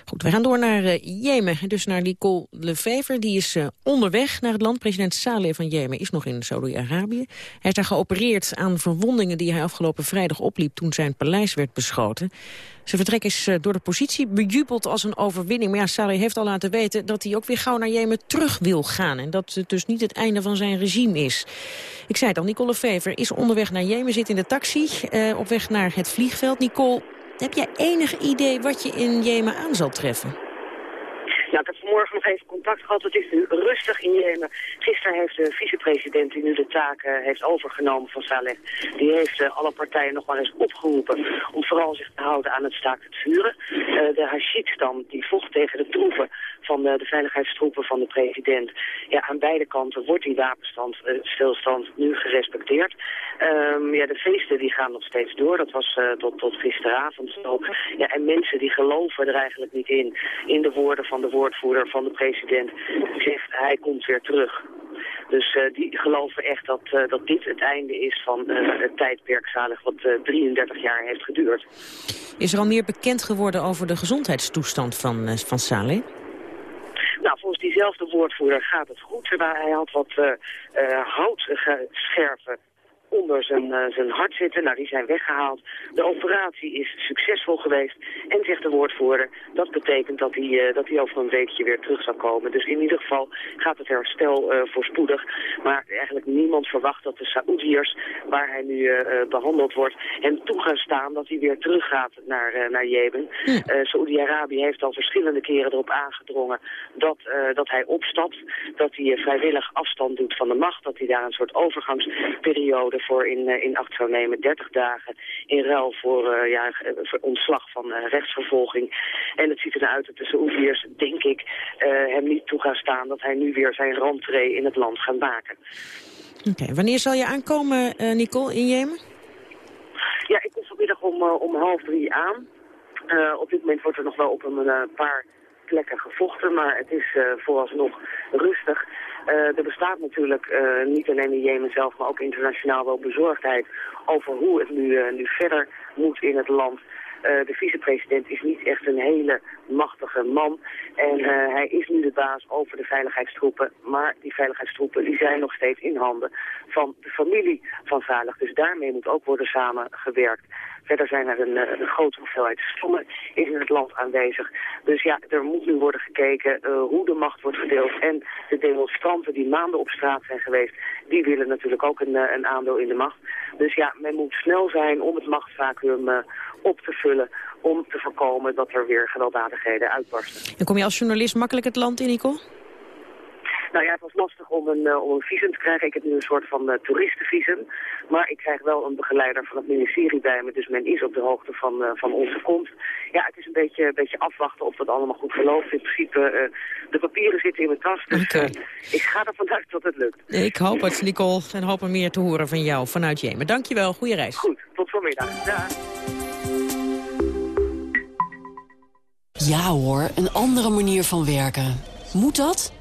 Goed, we gaan door naar uh, Jemen. Dus naar Nicole Lefever. Die is uh, onderweg naar het land. President Saleh van Jemen is nog in Saudi-Arabië. Hij is daar geopereerd aan verwondingen die hij afgelopen vrijdag opliep toen zijn paleis werd beschoten. Zijn vertrek is uh, door de positie bejubeld als een overwinning. Maar ja, Saleh heeft al laten weten dat hij ook weer gauw naar Jemen terug wil gaan. En dat het dus niet het einde van zijn regime is. Ik zei het al, Nicole Fever is onderweg naar Jemen, zit in de taxi. Uh, op weg naar het vliegveld. Nicole, heb jij enig idee wat je in Jemen aan zal treffen? Ja, ik heb vanmorgen nog even contact gehad. Het is nu rustig in Jemen. Gisteren heeft de vicepresident die nu de taken heeft overgenomen van Saleh... die heeft uh, alle partijen nog maar eens opgeroepen om vooral zich te houden aan het staakt het vuren. Uh, de Hashid-stam die vocht tegen de troepen van de, de veiligheidstroepen van de president. Ja, aan beide kanten wordt die wapenstand, uh, stilstand nu gerespecteerd. Um, ja, de feesten die gaan nog steeds door. Dat was uh, tot, tot gisteravond zo. Ja, en mensen die geloven er eigenlijk niet in. In de woorden van de woordvoerder van de president. Die zegt, hij komt weer terug. Dus die geloven echt dat, dat dit het einde is van uh, het tijdperk zalig wat 33 jaar heeft geduurd. Is er al meer bekend geworden over de gezondheidstoestand van, van Saleh? Nou, volgens diezelfde woordvoerder gaat het goed. Maar hij had wat houtscherven onder zijn, uh, zijn hart zitten. Nou, die zijn weggehaald. De operatie is succesvol geweest. En zegt de woordvoerder, dat betekent dat hij, uh, dat hij over een weekje weer terug zal komen. Dus in ieder geval gaat het herstel uh, voorspoedig. Maar eigenlijk niemand verwacht dat de Saoediërs, waar hij nu behandeld wordt, hem toe gaan staan dat hij weer teruggaat naar, naar Jemen. Saoedi-Arabië heeft al verschillende keren erop aangedrongen dat, dat hij opstapt. Dat hij vrijwillig afstand doet van de macht. Dat hij daar een soort overgangsperiode voor in, uh, in acht zou nemen. 30 dagen in ruil voor, uh, ja, voor ontslag van rechtsvervolging. En het ziet eruit dat de Saoediërs, denk ik, hem niet toe gaan staan... dat hij nu weer zijn rentree in het land gaat maken. Oké, okay. wanneer zal je aankomen, Nicole, in Jemen? Ja, ik kom vanmiddag om, om half drie aan. op dit moment wordt er nog wel op een paar plekken gevochten, maar het is vooralsnog rustig. Uh, er bestaat natuurlijk uh, niet alleen in Jemen zelf, maar ook internationaal wel bezorgdheid over hoe het nu, uh, nu verder moet in het land. de vicepresident is niet echt een hele machtige man. En hij is nu de baas over de veiligheidstroepen. Maar die veiligheidstroepen die zijn nog steeds in handen van de familie van Zalig. Dus daarmee moet ook worden samengewerkt. Verder zijn er een, een grote hoeveelheid stommen in het land aanwezig. Dus ja, er moet nu worden gekeken uh, hoe de macht wordt verdeeld. En de demonstranten die maanden op straat zijn geweest, die willen natuurlijk ook een, een aandeel in de macht. Dus ja, men moet snel zijn om het machtsvacuum op te vullen om te voorkomen dat er weer gewelddadigheden uitbarsten. En kom je als journalist makkelijk het land in, Nicole? Nou ja, het was lastig om een, uh, om een visum te krijgen. Ik heb nu een soort van uh, toeristenvisum. Maar ik krijg wel een begeleider van het ministerie bij me. Dus men is op de hoogte van, uh, van onze komst. Ja, het is een beetje, een beetje afwachten of dat allemaal goed verloopt. In principe, de papieren zitten in mijn tas. Dus okay. ik ga ervan uit dat het lukt. Ik hoop het, Nicole. En hoop er meer te horen van jou vanuit Jemen. Dankjewel, goede reis. Goed, tot vanmiddag. Dag. Ja hoor, een andere manier van werken. Moet dat?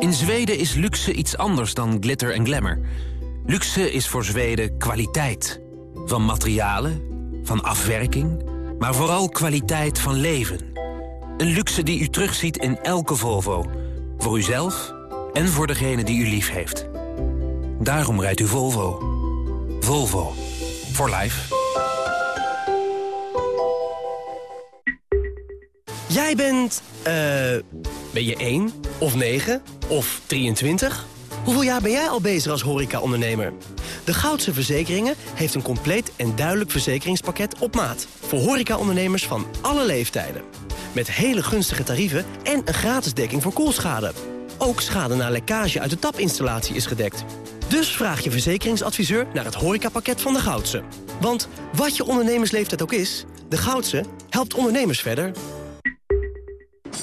In Zweden is luxe iets anders dan glitter en glamour. Luxe is voor Zweden kwaliteit. Van materialen, van afwerking, maar vooral kwaliteit van leven. Een luxe die u terugziet in elke Volvo. Voor uzelf en voor degene die u lief heeft. Daarom rijdt u Volvo. Volvo. For life. Jij bent, eh, ben je 1 of 9 of 23? Hoeveel jaar ben jij al bezig als horeca-ondernemer? De Goudse Verzekeringen heeft een compleet en duidelijk verzekeringspakket op maat. Voor horeca-ondernemers van alle leeftijden. Met hele gunstige tarieven en een gratis dekking voor koelschade. Ook schade na lekkage uit de tapinstallatie is gedekt. Dus vraag je verzekeringsadviseur naar het horecapakket van de Goudse. Want wat je ondernemersleeftijd ook is, de Goudse helpt ondernemers verder.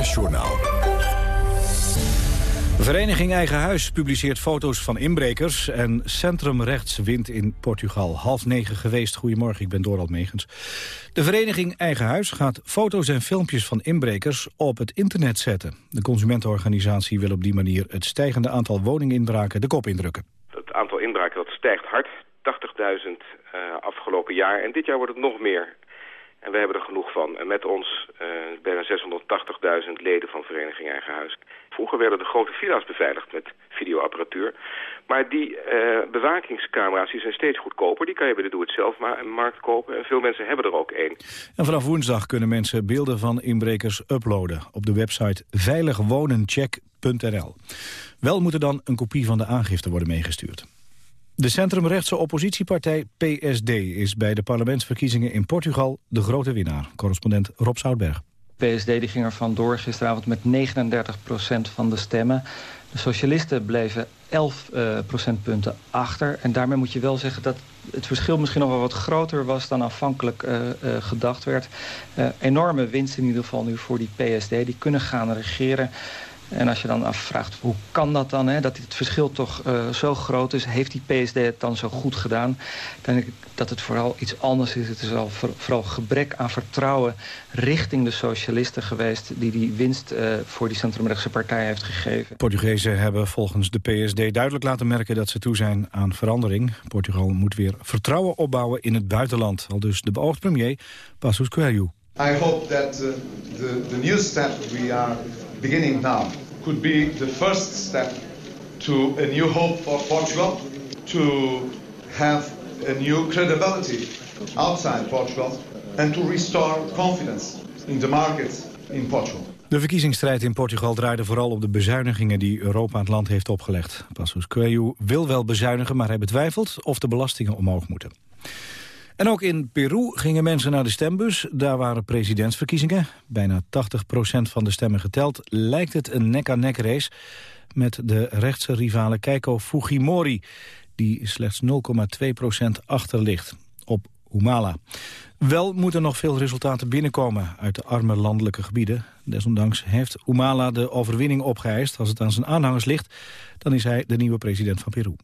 NOS-journaal. Vereniging Eigen Huis publiceert foto's van inbrekers... en Centrum Rechts wint in Portugal. Half negen geweest. Goedemorgen, ik ben Dorald Megens. De vereniging Eigen Huis gaat foto's en filmpjes van inbrekers op het internet zetten. De consumentenorganisatie wil op die manier het stijgende aantal woninginbraken de kop indrukken. Het aantal inbraken dat stijgt hard. 80.000 uh, afgelopen jaar. En dit jaar wordt het nog meer. En we hebben er genoeg van. En met ons uh, bijna 680.000 leden van Vereniging Eigen Huis. Vroeger werden de grote villa's beveiligd met videoapparatuur. Maar die uh, bewakingscamera's die zijn steeds goedkoper. Die kan je bij de doe-het-zelf-markt kopen. En veel mensen hebben er ook één. En vanaf woensdag kunnen mensen beelden van inbrekers uploaden... op de website veiligwonencheck.nl. Wel moet er dan een kopie van de aangifte worden meegestuurd. De centrumrechtse oppositiepartij PSD is bij de parlementsverkiezingen in Portugal de grote winnaar. Correspondent Rob Zoutberg. PSD die ging er vandoor gisteravond met 39% van de stemmen. De socialisten bleven 11 uh, procentpunten achter. En daarmee moet je wel zeggen dat het verschil misschien nog wel wat groter was dan afhankelijk uh, uh, gedacht werd. enorme winst in ieder geval nu voor die PSD. Die kunnen gaan regeren. En als je dan afvraagt, hoe kan dat dan? Hè? Dat het verschil toch uh, zo groot is. Heeft die PSD het dan zo goed gedaan? Dan denk ik dat het vooral iets anders is. Het is al voor, vooral gebrek aan vertrouwen richting de socialisten geweest... die die winst uh, voor die centrumrechtse partij heeft gegeven. Portugezen hebben volgens de PSD duidelijk laten merken... dat ze toe zijn aan verandering. Portugal moet weer vertrouwen opbouwen in het buitenland. Al dus de beoogd premier Passos Coelho. I hope that uh, the, the new step we are beginning now could be the first step to a new hope for Portugal, to have a new credibility outside Portugal, and to restore confidence in the market in Portugal. De verkiezingsstrijd in Portugal draaide vooral op de bezuinigingen die Europa het land heeft opgelegd. Passos Coelho wil wel bezuinigen, maar hij betwijfelt of de belastingen omhoog moeten. En ook in Peru gingen mensen naar de stembus. Daar waren presidentsverkiezingen. Bijna 80% van de stemmen geteld. Lijkt het een nek-aan-nek race met de rechtse rivale Keiko Fujimori... die slechts 0,2% achter ligt op Humala. Wel moeten nog veel resultaten binnenkomen uit de arme landelijke gebieden. Desondanks heeft Humala de overwinning opgeëist. Als het aan zijn aanhangers ligt, dan is hij de nieuwe president van Peru.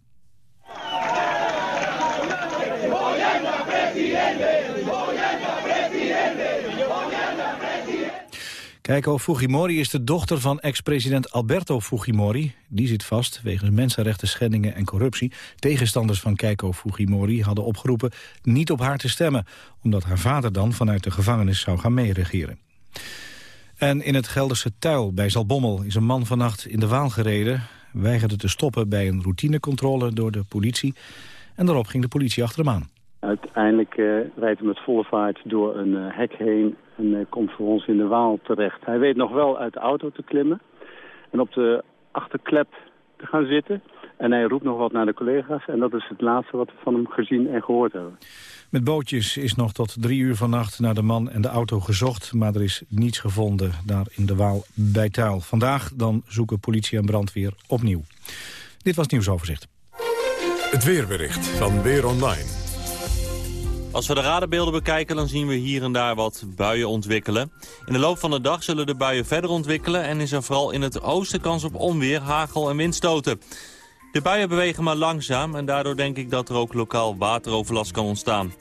Keiko Fujimori is de dochter van ex-president Alberto Fujimori. Die zit vast wegens mensenrechten schendingen en corruptie. Tegenstanders van Keiko Fujimori hadden opgeroepen niet op haar te stemmen... omdat haar vader dan vanuit de gevangenis zou gaan meeregeren. En in het Gelderse Tuil bij Zalbommel is een man vannacht in de Waal gereden... weigerde te stoppen bij een routinecontrole door de politie... en daarop ging de politie achter hem aan. Uiteindelijk uh, rijdt hij met volle vaart door een uh, hek heen en uh, komt voor ons in de Waal terecht. Hij weet nog wel uit de auto te klimmen en op de achterklep te gaan zitten. En hij roept nog wat naar de collega's en dat is het laatste wat we van hem gezien en gehoord hebben. Met bootjes is nog tot drie uur vannacht naar de man en de auto gezocht... maar er is niets gevonden daar in de Waal bij Tuil. Vandaag dan zoeken politie en brandweer opnieuw. Dit was het nieuwsoverzicht. Het weerbericht van Weer Online. Als we de radarbeelden bekijken, dan zien we hier en daar wat buien ontwikkelen. In de loop van de dag zullen de buien verder ontwikkelen... en is er vooral in het oosten kans op onweer, hagel en windstoten. De buien bewegen maar langzaam en daardoor denk ik dat er ook lokaal wateroverlast kan ontstaan.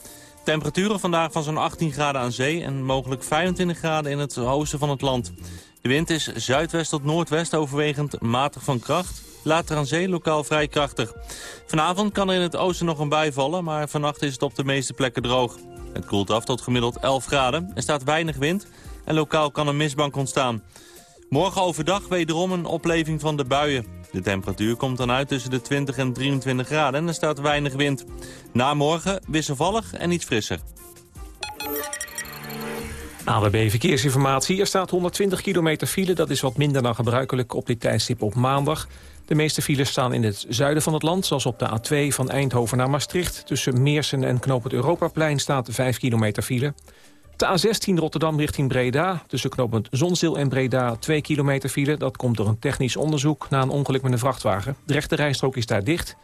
Temperaturen vandaag van zo'n 18 graden aan zee en mogelijk 25 graden in het oosten van het land. De wind is zuidwest tot noordwest overwegend matig van kracht. Later aan zee lokaal vrij krachtig. Vanavond kan er in het oosten nog een bui vallen, maar vannacht is het op de meeste plekken droog. Het koelt af tot gemiddeld 11 graden. Er staat weinig wind en lokaal kan een mistbank ontstaan. Morgen overdag wederom een opleving van de buien. De temperatuur komt dan uit tussen de 20 en 23 graden en er staat weinig wind. Na morgen wisselvallig en iets frisser. AWB Verkeersinformatie. Er staat 120 kilometer file. Dat is wat minder dan gebruikelijk op dit tijdstip op maandag. De meeste files staan in het zuiden van het land, zoals op de A2 van Eindhoven naar Maastricht. Tussen Meersen en Knoop het Europaplein staat 5 kilometer file. De A16 Rotterdam richting Breda. Tussen knooppunt Zonzeel en Breda 2 kilometer file. Dat komt door een technisch onderzoek na een ongeluk met een vrachtwagen. De rechte rijstrook is daar dicht.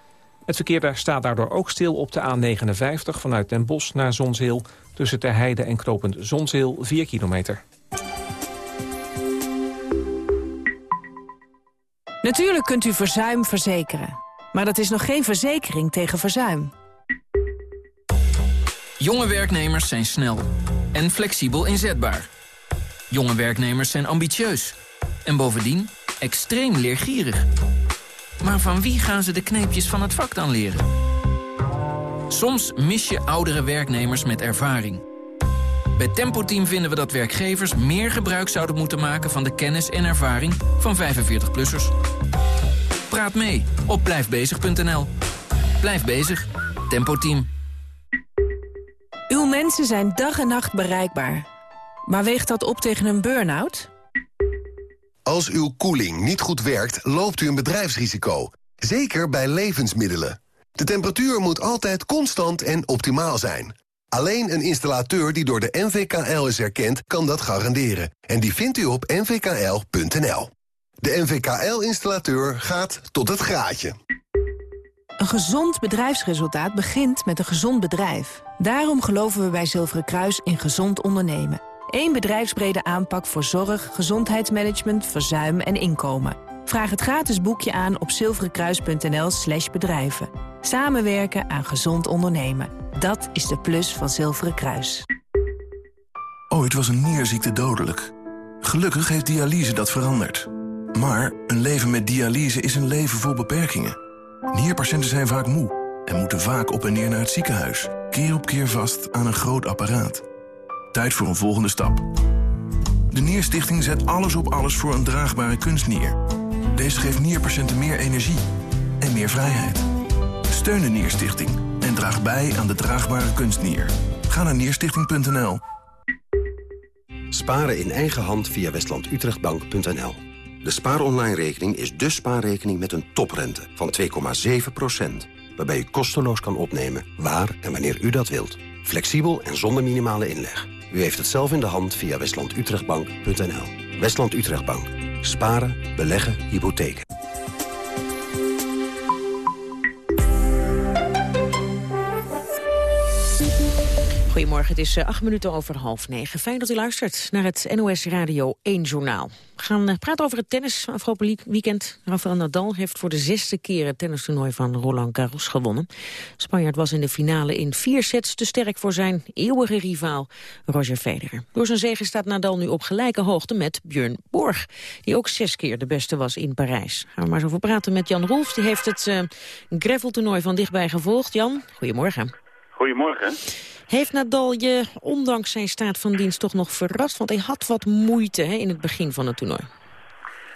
Het verkeer daar staat daardoor ook stil op de A59 vanuit Den Bosch naar Zonzeel. Tussen Ter Heide en knooppunt Zonzeel 4 kilometer. Natuurlijk kunt u verzuim verzekeren. Maar dat is nog geen verzekering tegen verzuim. Jonge werknemers zijn snel en flexibel inzetbaar. Jonge werknemers zijn ambitieus en bovendien extreem leergierig. Maar van wie gaan ze de kneepjes van het vak dan leren? Soms mis je oudere werknemers met ervaring. Bij Tempo Team vinden we dat werkgevers meer gebruik zouden moeten maken... van de kennis en ervaring van 45-plussers. Praat mee op blijfbezig.nl. Blijf bezig. Tempo Team. Uw mensen zijn dag en nacht bereikbaar. Maar weegt dat op tegen een burn-out? Als uw koeling niet goed werkt, loopt u een bedrijfsrisico. Zeker bij levensmiddelen. De temperatuur moet altijd constant en optimaal zijn. Alleen een installateur die door de NVKL is erkend, kan dat garanderen. En die vindt u op nvkl.nl. De NVKL-installateur gaat tot het graadje. Een gezond bedrijfsresultaat begint met een gezond bedrijf. Daarom geloven we bij Zilveren Kruis in gezond ondernemen. Eén bedrijfsbrede aanpak voor zorg, gezondheidsmanagement, verzuim en inkomen. Vraag het gratis boekje aan op zilverenkruis.nl slash bedrijven. Samenwerken aan gezond ondernemen. Dat is de plus van Zilveren Kruis. Ooit was een nierziekte dodelijk. Gelukkig heeft dialyse dat veranderd. Maar een leven met dialyse is een leven vol beperkingen. Nierpatiënten zijn vaak moe en moeten vaak op en neer naar het ziekenhuis. Keer op keer vast aan een groot apparaat. Tijd voor een volgende stap. De Nierstichting zet alles op alles voor een draagbare kunstnier. Deze geeft nierpatiënten meer energie en meer vrijheid. Steun de Nierstichting en draag bij aan de draagbare kunstnier. Ga naar nierstichting.nl. Sparen in eigen hand via westlandutrechtbank.nl. De spaaronline-rekening is de spaarrekening met een toprente van 2,7%. Waarbij u kosteloos kan opnemen waar en wanneer u dat wilt. Flexibel en zonder minimale inleg. U heeft het zelf in de hand via westlandutrechtbank.nl. Westland Utrechtbank. Sparen, beleggen, hypotheken. Goedemorgen, het is eh, acht minuten over half negen. Fijn dat u luistert naar het NOS Radio 1 Journaal. We gaan eh, praten over het tennis afgelopen weekend. Rafael Nadal heeft voor de zesde keer het tennistoernooi van Roland Garros gewonnen. Spanjaard was in de finale in vier sets te sterk voor zijn eeuwige rivaal Roger Federer. Door zijn zege staat Nadal nu op gelijke hoogte met Björn Borg, die ook zes keer de beste was in Parijs. Gaan we maar eens over praten met Jan Rolfs, die heeft het uh, graveltoernooi van dichtbij gevolgd. Jan, goedemorgen. Goedemorgen. Heeft Nadal je, ondanks zijn staat van dienst, toch nog verrast? Want hij had wat moeite hè, in het begin van het toernooi.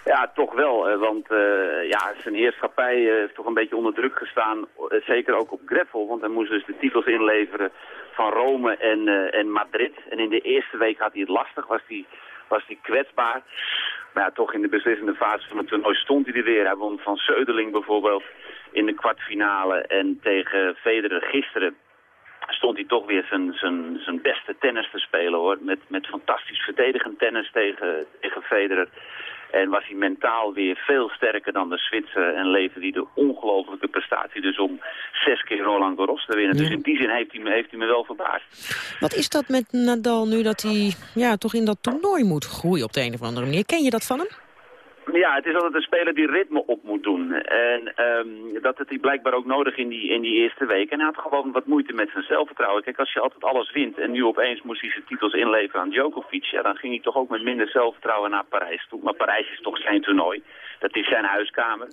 Ja, toch wel. Want uh, ja, zijn heerschappij uh, heeft toch een beetje onder druk gestaan. Uh, zeker ook op Greffel, want hij moest dus de titels inleveren van Rome en, en Madrid. En in de eerste week had hij het lastig, was hij, was hij kwetsbaar. Maar ja, toch in de beslissende fase van het toernooi stond hij er weer. Hij won van Söderling bijvoorbeeld in de kwartfinale. En tegen Federer gisteren stond hij toch weer zijn, zijn, zijn beste tennis te spelen hoor. Met, met fantastisch verdedigend tennis tegen, tegen Federer. En was hij mentaal weer veel sterker dan de Zwitser en leverde hij de ongelofelijke prestatie dus om zes keer Roland Garros te winnen. Dus in die zin heeft hij, me, heeft hij me wel verbaasd. Wat is dat met Nadal nu dat hij ja, toch in dat toernooi moet groeien op de een of andere manier? Ken je dat van hem? Ja, het is altijd een speler die ritme op moet doen. En um, dat had hij blijkbaar ook nodig in die, in die eerste week. En hij had gewoon wat moeite met zijn zelfvertrouwen. Kijk, als je altijd alles wint en nu opeens moest hij zijn titels inleveren aan Djokovic... Ja, dan ging hij toch ook met minder zelfvertrouwen naar Parijs toe. Maar Parijs is toch zijn toernooi. Dat is zijn huiskamer.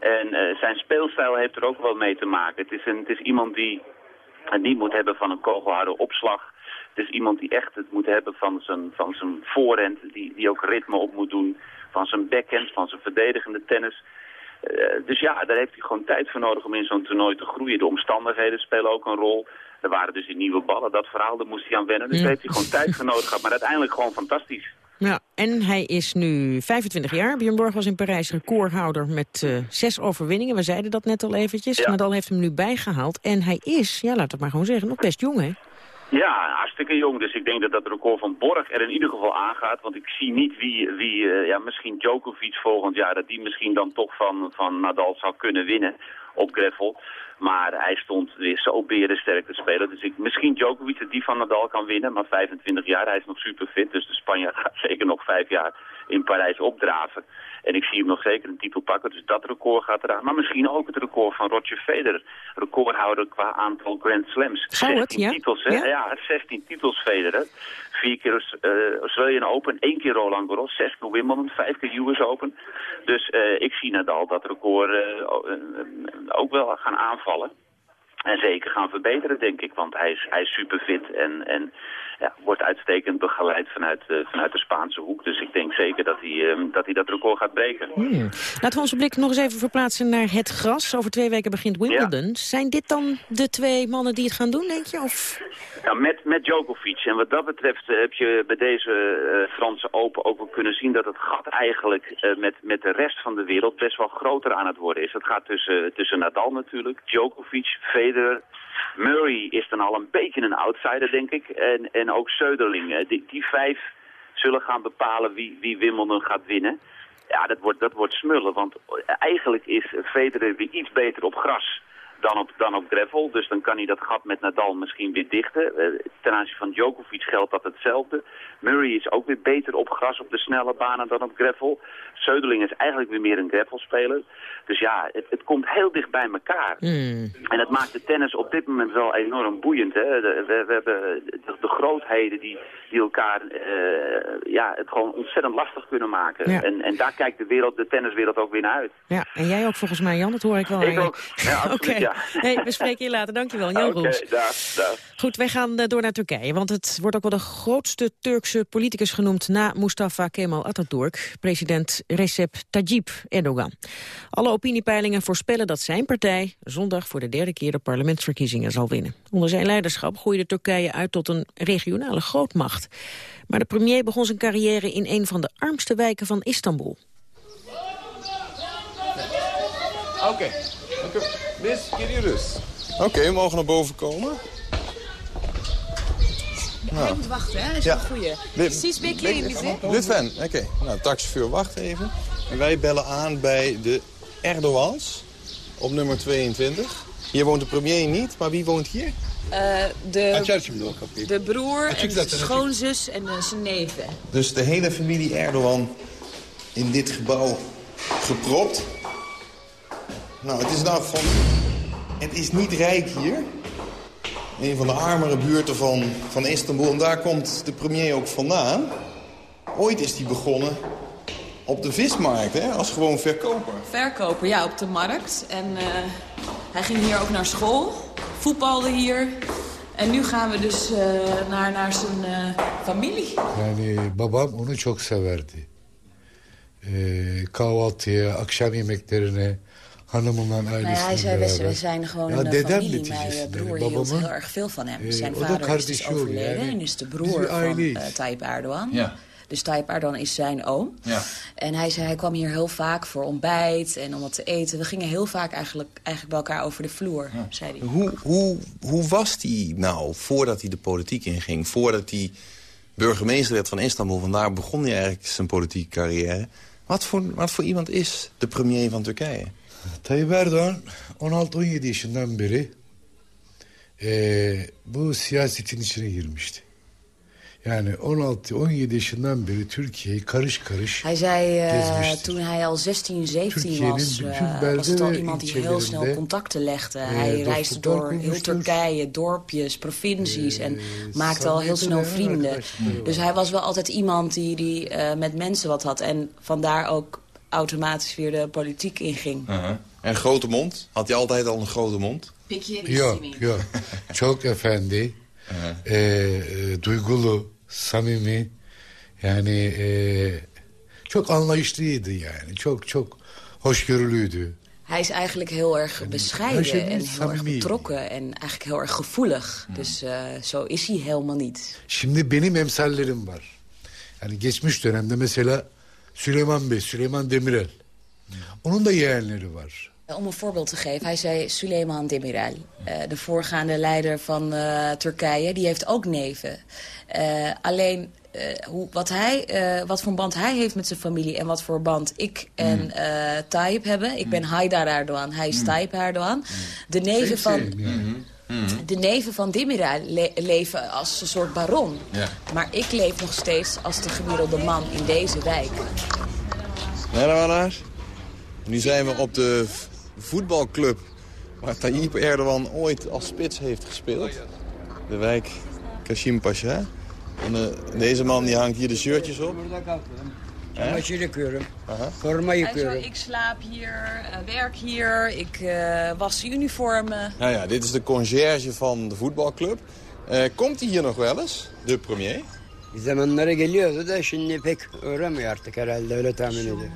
En uh, zijn speelstijl heeft er ook wel mee te maken. Het is, een, het is iemand die het niet moet hebben van een kogelharde opslag... Het is iemand die echt het moet hebben van zijn, van zijn voorhand, die, die ook ritme op moet doen van zijn backhand, van zijn verdedigende tennis. Uh, dus ja, daar heeft hij gewoon tijd voor nodig om in zo'n toernooi te groeien. De omstandigheden spelen ook een rol. Er waren dus die nieuwe ballen, dat verhaal, daar moest hij aan wennen. Dus daar heeft hij gewoon tijd voor nodig gehad. Maar uiteindelijk gewoon fantastisch. Ja, en hij is nu 25 jaar. Björn Borg was in Parijs recordhouder met uh, zes overwinningen. We zeiden dat net al eventjes. Ja. Nadal heeft hem nu bijgehaald. En hij is, ja, laat het maar gewoon zeggen, nog best jong, hè? Ja, hartstikke jong. Dus ik denk dat dat record van Borg er in ieder geval aangaat. Want ik zie niet wie, wie uh, ja, misschien Djokovic volgend jaar, dat die misschien dan toch van, van Nadal zou kunnen winnen op gravel. Maar hij stond weer zo berensterk te spelen. Dus ik, misschien Djokovic dat die van Nadal kan winnen. Maar 25 jaar, hij is nog super fit. Dus de Spanjaard gaat zeker nog vijf jaar in Parijs opdraven. En ik zie hem nog zeker een titel pakken, dus dat record gaat eraan. Maar misschien ook het record van Roger Federer. Recordhouder qua aantal Grand Slams. Zou het, ja? Titels, hè? Ja? ja, 16 titels Federer. Vier keer uh, Australian Open, één keer Roland Garros, zes keer Wimbledon, vijf keer US Open. Dus uh, ik zie Nadal dat record uh, ook wel gaan aanvallen. En zeker gaan verbeteren, denk ik. Want hij is, hij is super fit en, en ja, wordt uitstekend begeleid vanuit, uh, vanuit de Spaanse hoek. Dus ik denk zeker dat hij, uh, dat, hij dat record gaat breken. Hmm. Laten we onze blik nog eens even verplaatsen naar het gras. Over twee weken begint Wimbledon. Ja. Zijn dit dan de twee mannen die het gaan doen, denk je? Of... Ja, met, met Djokovic. En wat dat betreft uh, heb je bij deze uh, Franse Open ook wel kunnen zien dat het gat eigenlijk met, met de rest van de wereld best wel groter aan het worden is. Het gaat tussen, tussen Nadal natuurlijk, Djokovic, Federer, Murray is dan al een beetje een outsider, denk ik. En, en ook Söderling. Die, die vijf zullen gaan bepalen wie, wie Wimbledon gaat winnen. Ja, dat wordt, dat wordt smullen, want eigenlijk is Federer weer iets beter op gras dan op, dan op gravel. Dus dan kan hij dat gat met Nadal misschien weer dichten. Uh, ten aanzien van Djokovic geldt dat hetzelfde. Murray is ook weer beter op gras op de snelle banen dan op gravel. Söderling is eigenlijk weer meer een gravelspeler. Dus ja, het, het komt heel dicht bij elkaar. Mm. En dat maakt de tennis op dit moment wel enorm boeiend. Hè? De, we, we, hebben de, de, grootheden die, die elkaar uh, ja, het gewoon ontzettend lastig kunnen maken. Ja. En, en daar kijkt de, wereld, de tenniswereld ook weer naar uit. Ja, en jij ook volgens mij, Jan, dat hoor ik wel. Ik ook, ja, absoluut, okay. ja. Hey, we spreken je later. Dankjewel, Jan Oké, Roels. dag. Goed, wij gaan uh, door naar Turkije. Want het wordt ook wel de grootste Turkse politicus genoemd... na Mustafa Kemal Atatürk, president Recep Tayyip Erdogan. Alle opiniepeilingen voorspellen dat zijn partij... zondag voor de derde keer de parlementsverkiezingen zal winnen. Onder zijn leiderschap groeide Turkije uit tot een regionale grootmacht. Maar de premier begon zijn carrière in een van de armste wijken van Istanbul. Oké, okay. Miss, Kirius. Oké, okay, we mogen naar boven komen. Nou. Hij moet wachten, hè? Dat is Ja. een goeie. Precies bekleed, bize. Lütfen, oké. Nou, taxichauffeur wacht even. En wij bellen aan bij de Erdogans op nummer 22. Hier woont de premier niet, maar wie woont hier? Uh, de, de broer en de schoonzus en uh, zijn neven. Dus de hele familie Erdogan in dit gebouw gepropt. Nou, het is nou van... Het is niet rijk hier. Een van de armere buurten van, van Istanbul. En daar komt de premier ook vandaan. Ooit is hij begonnen op de vismarkt, hè, als gewoon verkoper. Verkoper, ja, op de markt. En uh, hij ging hier ook naar school, voetbalde hier. En nu gaan we dus uh, naar, naar zijn uh, familie. Yani babam onu çok severdi. Ee, kahvaltıya, akşam yemeklerine nou ja, hij zei, beraber. we, we zijn gewoon Ja, een dedem familie. Mijn neticesinde. broer hield heel erg veel van hem. eh, Zijn vader is dus overleden en is de broer van uh, Tayyip Erdogan. Ja. Dus Tayyip Erdogan is zijn oom. Ja. En hij zei, hij kwam hier heel vaak voor ontbijt en om wat te eten. We gingen heel vaak eigenlijk, eigenlijk bij elkaar over de vloer, zei hij. Hoe, hoe, hoe was hij nou voordat hij de politiek inging? Voordat hij burgemeester werd van Istanbul. Vandaar begon hij eigenlijk zijn politieke carrière. Wat voor, wat voor iemand is de premier van Turkije? Tayyip Erdoğan 16-17 yaşından beri eee, bu siyasetin içine girmişti. Yani 16-17 yaşından beri Türkiye'yi karış karış Hij zei, eh, toen hij al 16, 17 Türkiye'nin was, eh, was het al iemand die heel snel contacten legde. eh, hij reisde door heel. Turkije, dorpjes, provincies en maakte al heel snel vrienden. Dus hij was wel altijd iemand die, die met mensen wat had en vandaar ook automatisch weer de politiek inging. En grote mond? Had hij altijd al een grote mond? Yok yok. Çok efendi. eee, e, duygulu, samimi. Yani eee, çok anlayışlıydı yani. Çok çok hoşgörülüydü. Hij is eigenlijk heel erg bescheiden en heel erg betrokken en eigenlijk heel erg gevoelig. Dus eh, zo is hij helemaal niet. Şimdi benim emsallerim var. Yani geçmiş dönemde mesela Süleyman Bey, Süleyman Demirel. Onun da yeğenleri var. Om een voorbeeld te geven, hij zei Süleyman Demirel, eh, de voorgaande leider van eh, Turkije, die heeft ook neven. Eh, alleen eh, hoe, wat, hij, eh, wat voor band hij heeft met zijn familie en wat voor band ik en eh Tayyip hebben. Ik ben Haydar Erdogan, hij is Tayyip Erdogan. De neven van... De neven van le- leven als een soort baron. Ja. Maar ik leef nog steeds als de gemiddelde man in deze wijk. Merhabalar. Nu zijn we op de voetbalclub waar Tayyip Erdogan ooit als spits heeft gespeeld. De wijk Kashim Pasha. En eh, deze man die hangt hier de shirtjes op. Çamaşır yıkıyorum. Yıkıyorum. ik slaap hier, eh, werk hier, ik eh, was uniformen. Nou ja, dit is de conciërge van de voetbalclub. Eh, komt hij hier nog wel eens, de premier? Bir zamanlara geliyordu da şimdi pek uğramıyor artık herhalde öyle tahmin ediyorum.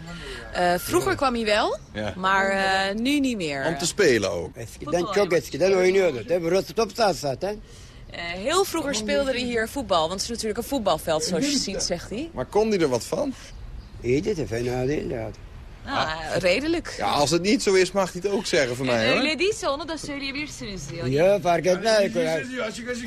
Eh, vroeger kwam hij wel, Ja. maar eh, nu niet meer. Om te spelen ook. Eskiden çok eskiden oynuyordu. De burası top sahası zaten. Eh, heel vroeger speelde hij hier voetbal, want het is natuurlijk een voetbalveld zoals je ziet, zegt hij. Maar kon hij er wat van? İyiydi de fena. Nou, redelijk. Ja, als het niet zo is, mag hij het ook zeggen voor mij hoor. Öyle değilse onu da söyleyebilirsiniz diyor. Ya fark etmez.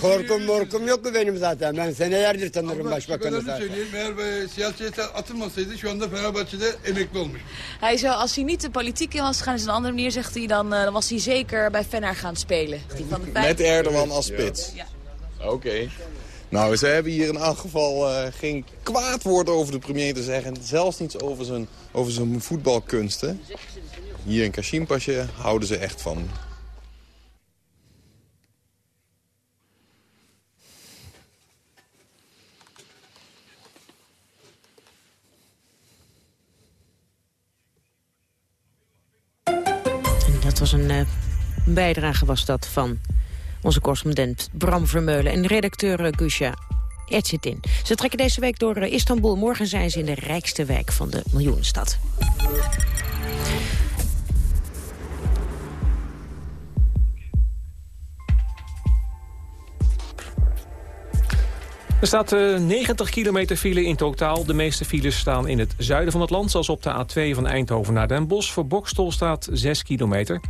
Korkum morkum yok mu benim zaten? Ben senelerdir tanırım başbakanı zaten. söyleyeyim. Eğer e, siyasete atılmasaydı şu anda Fenerbahçe'de emekli olmuş. Hij zou, als hij niet de politiek in was gegaan, is een andere manier, zegt hij, dan, eh, dan was hij zeker bij Fenner gaan spelen. Die van de Met Erdogan als spits? Ja. Oké. Nou, ze hebben hier in elk geval eh, geen kwaad woord over de premier te zeggen. Zelfs niets over zijn, over zijn voetbalkunsten. Hier in Kashimpasje houden ze echt van. Dat was een eh, bijdrage was dat van onze correspondent Bram Vermeulen en redacteur uh, Gusha Etchetin. Ze trekken deze week door eh, Istanbul. Morgen zijn ze in de rijkste wijk van de miljoenenstad. Er staat eh, 90 kilometer file in totaal. De meeste files staan in het zuiden van het land... zoals op de A2 van Eindhoven naar Den Bosch. Voor Bokstel staat 6 kilometer.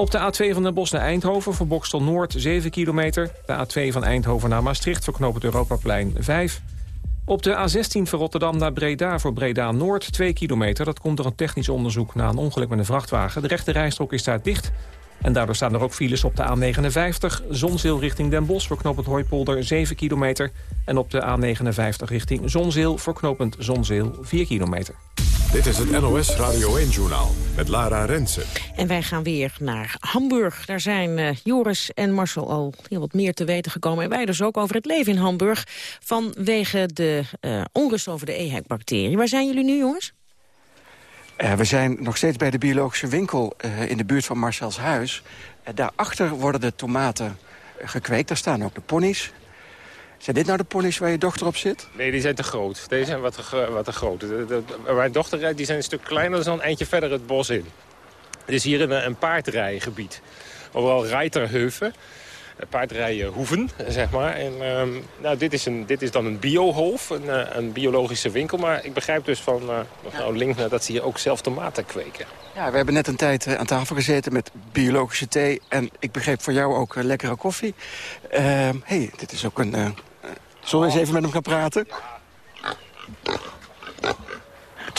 Op de A2 van Den Bosch naar Eindhoven voor Bokstel Noord 7 kilometer. De A2 van Eindhoven naar Maastricht voor knoop het Europaplein 5. Op de A16 van Rotterdam naar Breda voor Breda Noord 2 kilometer. Dat komt door een technisch onderzoek na een ongeluk met een vrachtwagen. De rechte rijstrook is daar dicht. En daardoor staan er ook files op de A59. Zonzeel richting Den Bosch voor knooppunt Hooipolder 7 kilometer. En op de A59 richting Zonzeel voor knooppunt Zonzeel 4 kilometer. Dit is het NOS Radio 1-journaal met Lara Rensen. En wij gaan weer naar Hamburg. Daar zijn eh, Joris en Marcel al heel wat meer te weten gekomen. En wij dus ook over het leven in Hamburg. Vanwege de eh, onrust over de EHEC-bacterie. Waar zijn jullie nu, jongens? Uh, we zijn nog steeds bij de biologische winkel uh, in de buurt van Marcels huis. Uh, daarachter worden de tomaten gekweekt. Daar staan ook de ponies. Zijn dit nou de ponies waar je dochter op zit? Nee, die zijn te groot. Deze zijn wat te, wat te groot. De, de, de, mijn dochter rijdt, die zijn een stuk kleiner, dan een eindje verder het bos in. Het is hier een, een paardrijgebied. Overal Reiterheuven. Paardrijenhoeven, zeg maar. En, um, nou, dit, is een, dit is dan een biohof, een, uh, een biologische winkel. Maar ik begrijp dus van uh, mevrouw Linkner dat ze hier ook zelf tomaten kweken. Ja, we hebben net een tijd uh, aan tafel gezeten met biologische thee. En ik begreep voor jou ook lekkere koffie. Hé, hey, dit is ook een... zullen we eens even met hem gaan praten?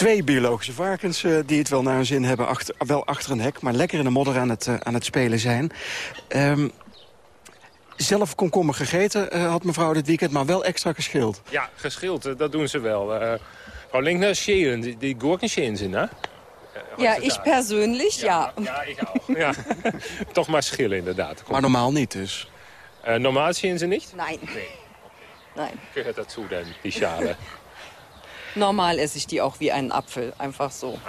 twee biologische varkens eh, die het wel naar hun zin hebben. Achter, wel achter een hek, maar lekker in de modder aan het, eh, aan het spelen zijn. Ehm, zelf komkommer gegeten eh, had mevrouw dit weekend, maar wel extra geschild. Ja, geschild, dat doen ze wel. Frau Linkner, schälen, die, die Gurken schälen ne? Ja, ich persönlich, ja. Ja, ik ook. ja. Toch maar schillen, inderdaad. Maar normaal niet dus? normaal schälen ze niet? Nee. Nee. Nein. Gehört dazu dann, die Schale. Normaal esse ich die ook wie een Apfel, einfach zo.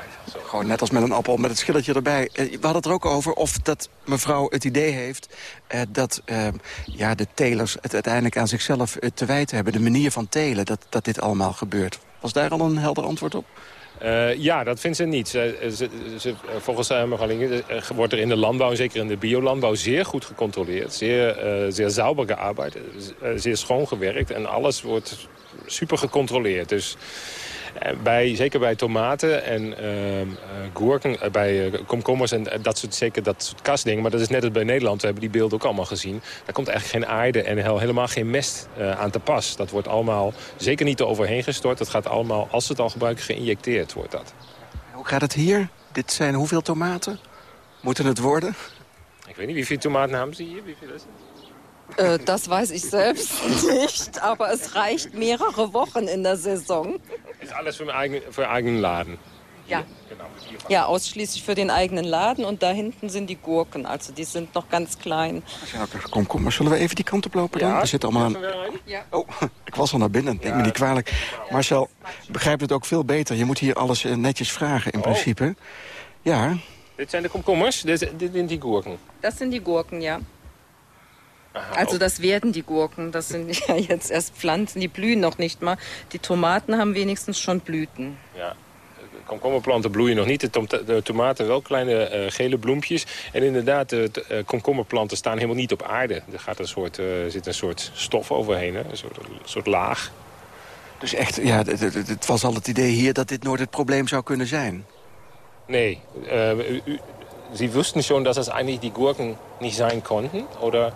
Gewoon net als met een appel, met het schilletje erbij. Eh, we hadden het er ook over of dat mevrouw het idee heeft... Eh, dat eh, ja, de telers het uiteindelijk aan zichzelf eh, te wijten hebben. De manier van telen, dat, dat dit allemaal gebeurt. Was daar al een helder antwoord op? Uh, ja, dat vindt ze niet. Ze, ze, ze, volgens uh, mevrouw Linge wordt er in de landbouw, zeker in de biolandbouw, zeer goed gecontroleerd. Zeer, uh, zeer zuiver gearbeid, zeer schoon gewerkt. En alles wordt super gecontroleerd. Dus bij, zeker bij tomaten en uh, gurken, uh, bij komkommers en dat soort, zeker dat soort kastdingen. Maar dat is net als bij Nederland, we hebben die beelden ook allemaal gezien. Daar komt eigenlijk geen aarde en helemaal geen mest aan te pas. Dat wordt allemaal zeker niet eroverheen gestort. Dat gaat allemaal, als het al gebruiken, geïnjecteerd wordt dat. Hoe gaat het hier? Dit zijn hoeveel tomaten? Moeten het worden? Ik weet niet, wie veel tomaten hebben ze hier? Wie veel is het? Äh, das weiß ich selbst nicht, aber es reicht mehrere Wochen in der Saison. Ist alles für, eigen, für eigenen Laden? Ja. Genau, ja, ausschließlich für den eigenen Laden. Und da hinten sind die Gurken. Also die sind nog ganz klein. Ja, kom, kom. Maar zullen we even die kant op lopen dan? Ja, er zit allemaal aan... Ja. Oh, ik was al naar binnen. Neem me niet kwalijk. Marcel, begrijpt het ook veel beter. Je moet hier alles eh, netjes vragen in oh. principe. Ja. Dit zijn de komkommers? Dit, dit zijn die Gurken? Dat zijn die Gurken, ja. Aha, also das werden die Gurken, das sind ja jetzt erst Pflanzen, die blühen noch nicht mal. Die Tomaten haben wenigstens schon Blüten. Ja, komkommerplanten bloeien nog niet. De, tom de tomaten wel kleine uh, gele bloempjes. En inderdaad, de, de uh, komkommerplanten staan helemaal niet op aarde. Er gaat een soort, uh, zit een soort stof overheen, hè? Een, soort, een soort laag. Dus echt, ja, het was al het idee hier dat dit nooit het probleem zou kunnen zijn? Nee, u, Sie wussten schon, dass es eigentlich die Gurken nicht sein konnten, oder?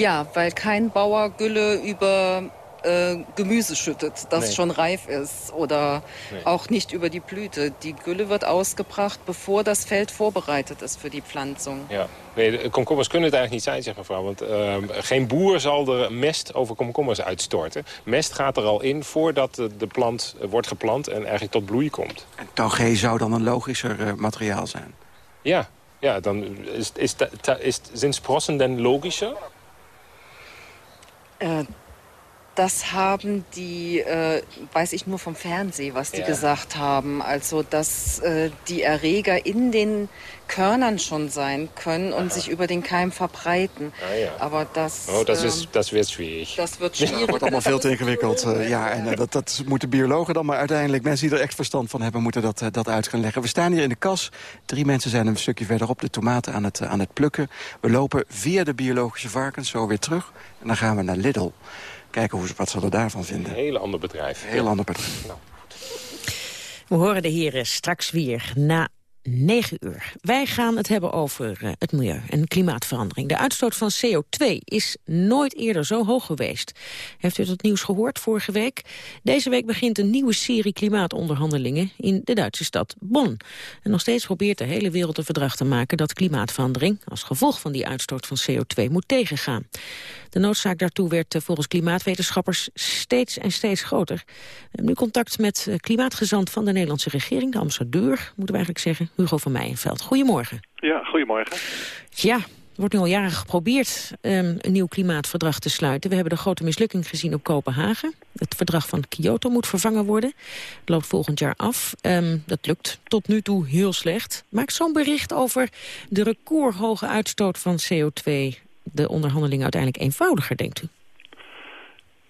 Ja, weil kein Bauer Gülle über äh, Gemüse schüttet, das nee. schon reif ist. Oder nee. auch nicht über die Blüte. Die Gülle wird ausgebracht, bevor das Feld vorbereitet ist für die Pflanzung. Ja, nee, komkommers kunnen het eigenlijk niet zijn, zegt mevrouw. Want uh, geen boer zal er mest over komkommers uitstorten. Mest gaat er al in voordat de, de plant wordt geplant en eigenlijk tot bloei komt. En taugé zou dan een logischer uh, materiaal zijn? Ja, ja dan is, is, is, is, zijn sprossen dan logischer? Äh, das haben die, äh, weiß ich nur vom Fernsehen, was die ja. gesagt haben. Also, dass äh, die Erreger in den Körnern schon sein können und Aha. sich über den Keim verbreiten. Ah, ja. Aber das... Oh, das, ist, das wird schwierig. Das wird schwierig. wordt allemaal veel te ingewikkeld. Uh, ja, en uh, dat, dat moeten biologen dan maar uiteindelijk... mensen die er echt verstand van hebben, moeten dat, uh, dat uit gaan leggen. We staan hier in de kas. Drie mensen zijn een stukje verderop de tomaten aan het, aan het plukken. We lopen via de biologische varkens zo weer terug. En dan gaan we naar Lidl. Kijken hoe, wat ze er daarvan vinden. Een heel ander bedrijf. Een heel ander bedrijf. Nou. We horen de heren straks weer na 9 uur. Wij gaan het hebben over uh, het milieu en klimaatverandering. De uitstoot van CO2 is nooit eerder zo hoog geweest. Heeft u het nieuws gehoord vorige week? Deze week begint een nieuwe serie klimaatonderhandelingen in de Duitse stad Bonn. En nog steeds probeert de hele wereld een verdrag te maken dat klimaatverandering als gevolg van die uitstoot van CO2 moet tegengaan. De noodzaak daartoe werd uh, volgens klimaatwetenschappers steeds en steeds groter. We nu contact met uh, klimaatgezant van de Nederlandse regering, de ambassadeur, moeten we eigenlijk zeggen, Hugo van Meijenveld. Goedemorgen. Ja, goedemorgen. Ja, er wordt nu al jaren geprobeerd um, een nieuw klimaatverdrag te sluiten. We hebben de grote mislukking gezien op Kopenhagen. Het verdrag van Kyoto moet vervangen worden. Het loopt volgend jaar af. Um, dat lukt tot nu toe heel slecht. Maakt zo'n bericht over de recordhoge uitstoot van CO2 de onderhandelingen uiteindelijk eenvoudiger, denkt u?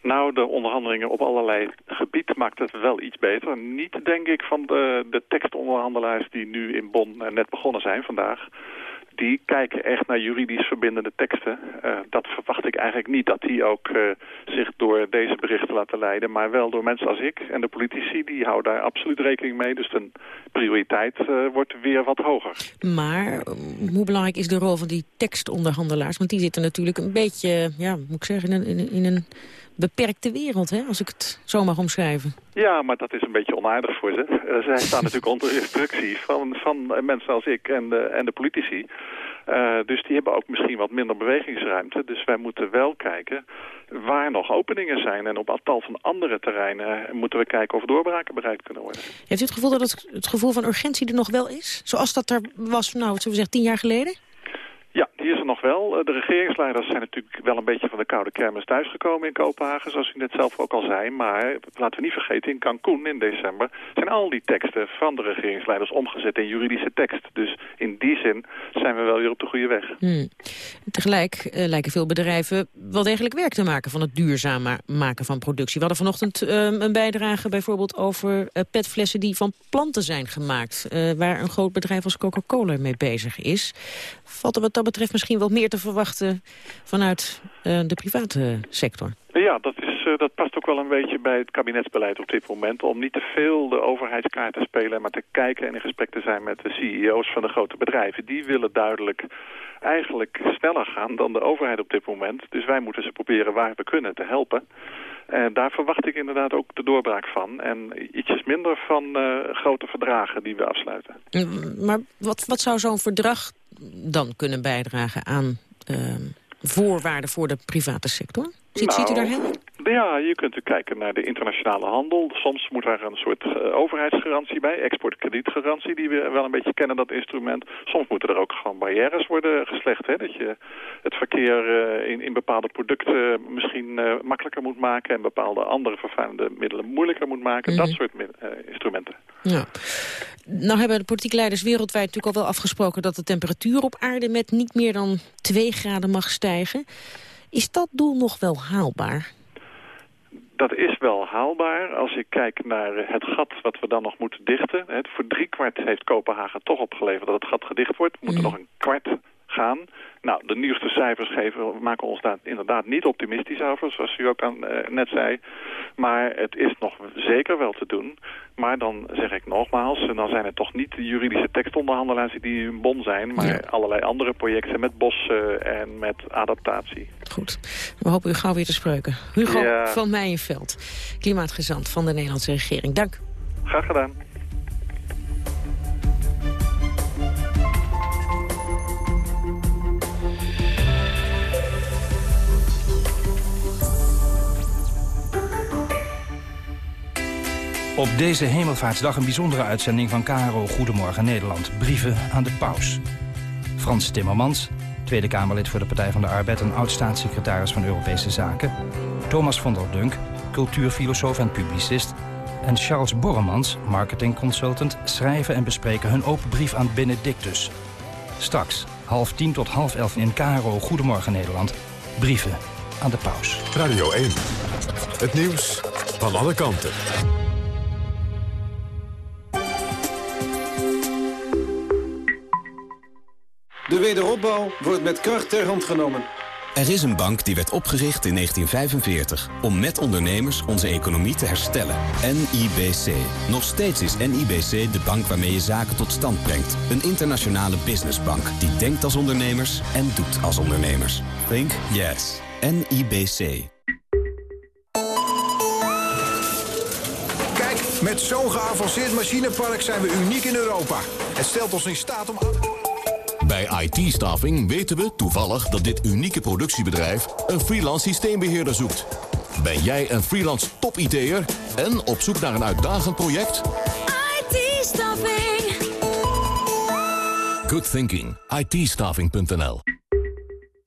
Nou, de onderhandelingen op allerlei gebieden maakt het wel iets beter. Niet, denk ik, van de, de tekstonderhandelaars die nu in Bonn net begonnen zijn vandaag die kijken echt naar juridisch verbindende teksten. Uh, dat verwacht ik eigenlijk niet, dat die ook uh, zich door deze berichten laten leiden. Maar wel door mensen als ik en de politici, die houden daar absoluut rekening mee. Dus de prioriteit wordt weer wat hoger. Maar hoe belangrijk is de rol van die tekstonderhandelaars? Want die zitten natuurlijk een beetje, ja, moet ik zeggen, in in een beperkte wereld, hè, als ik het zo mag omschrijven. Ja, maar dat is een beetje onaardig voor ze. Uh, zij staan natuurlijk onder instructie van, van mensen als ik en de, en de politici. Uh, dus die hebben ook misschien wat minder bewegingsruimte. Dus wij moeten wel kijken waar nog openingen zijn. En op tal van andere terreinen moeten we kijken of doorbraken bereikt kunnen worden. Heeft u het gevoel dat het, het gevoel van urgentie er nog wel is? Zoals dat er was, nou, zullen we zeggen, tien jaar geleden? Ja, die is nog wel. Eh, de regeringsleiders zijn natuurlijk wel een beetje van de koude kermis thuisgekomen in Kopenhagen, zoals u net zelf ook al zei. Maar laten we niet vergeten, in Cancún in december zijn al die teksten van de regeringsleiders omgezet in juridische tekst. Dus in die zin zijn we wel weer op de goede weg. Hmm. Tegelijk uh, lijken veel bedrijven wel degelijk werk te maken van het duurzamer maken van productie. We hadden vanochtend uh, een bijdrage bijvoorbeeld over petflessen die van planten zijn gemaakt. waar een groot bedrijf als Coca-Cola mee bezig is. Valt er wat dat betreft misschien wel meer te verwachten vanuit uh, de private sector? Ja, dat, is, uh, dat past ook wel een beetje bij het kabinetsbeleid op dit moment. Om niet te veel de overheidskaart te spelen, maar te kijken en in gesprek te zijn met de CEO's van de grote bedrijven. Die willen duidelijk eigenlijk sneller gaan dan de overheid op dit moment. Dus wij moeten ze proberen waar we kunnen te helpen. En daar verwacht ik inderdaad ook de doorbraak van. En ietsjes minder van uh, grote verdragen die we afsluiten. Maar wat, wat zou zo'n verdrag dan kunnen bijdragen aan uh, voorwaarden voor de private sector? Ziet, nou, ziet u daar helemaal? Ja, je kunt er kijken naar de internationale handel. Soms moet daar een soort uh, overheidsgarantie bij, exportkredietgarantie, die we wel een beetje kennen, dat instrument. Soms moeten er ook gewoon barrières worden geslecht, hè? dat je het verkeer uh, in, in bepaalde producten misschien uh, makkelijker moet maken en bepaalde andere vervuilende middelen moeilijker moet maken. Mm -hmm. Dat soort instrumenten. Ja. Nou hebben de politieke leiders wereldwijd natuurlijk al wel afgesproken dat de temperatuur op aarde met niet meer dan 2 graden mag stijgen. Is dat doel nog wel haalbaar? Dat is wel haalbaar als ik kijk naar het gat wat we dan nog moeten dichten. Voor driekwart heeft Kopenhagen toch opgeleverd dat het gat gedicht wordt. We moeten mm. nog een kwart gaan. Nou, de nieuwste cijfers geven, maken ons daar inderdaad niet optimistisch over, zoals u ook aan, uh, net zei. Maar het is nog zeker wel te doen. Maar dan zeg ik nogmaals, en dan zijn het toch niet de juridische tekstonderhandelaars die in bon zijn, maar ja. allerlei andere projecten met bossen en met adaptatie. Goed, we hopen u gauw weer te spreken. Hugo ja. van Meijenveld, klimaatgezant van de Nederlandse regering. Dank. Graag gedaan. Op deze Hemelvaartsdag een bijzondere uitzending van KRO Goedemorgen Nederland. Brieven aan de paus. Frans Timmermans, Tweede Kamerlid voor de Partij van de Arbeid... en oud-staatssecretaris van Europese Zaken. Thomas van der Dunk, cultuurfilosoof en publicist. En Charles Borremans, marketingconsultant... schrijven en bespreken hun open brief aan Benedictus. Straks, half tien tot half elf in KRO Goedemorgen Nederland. Brieven aan de paus. Radio 1. Het nieuws van alle kanten. De wederopbouw wordt met kracht ter hand genomen. Er is een bank die werd opgericht in 1945 om met ondernemers onze economie te herstellen. NIBC. Nog steeds is NIBC de bank waarmee je zaken tot stand brengt. Een internationale businessbank die denkt als ondernemers en doet als ondernemers. Think yes. NIBC. Kijk, met zo'n geavanceerd machinepark zijn we uniek in Europa. Het stelt ons in staat om... Bij IT-staffing weten we toevallig dat dit unieke productiebedrijf een freelance systeembeheerder zoekt. Ben jij een freelance top-IT'er en op zoek naar een uitdagend project? IT-staffing. Good thinking. it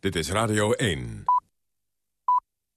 Dit is Radio 1.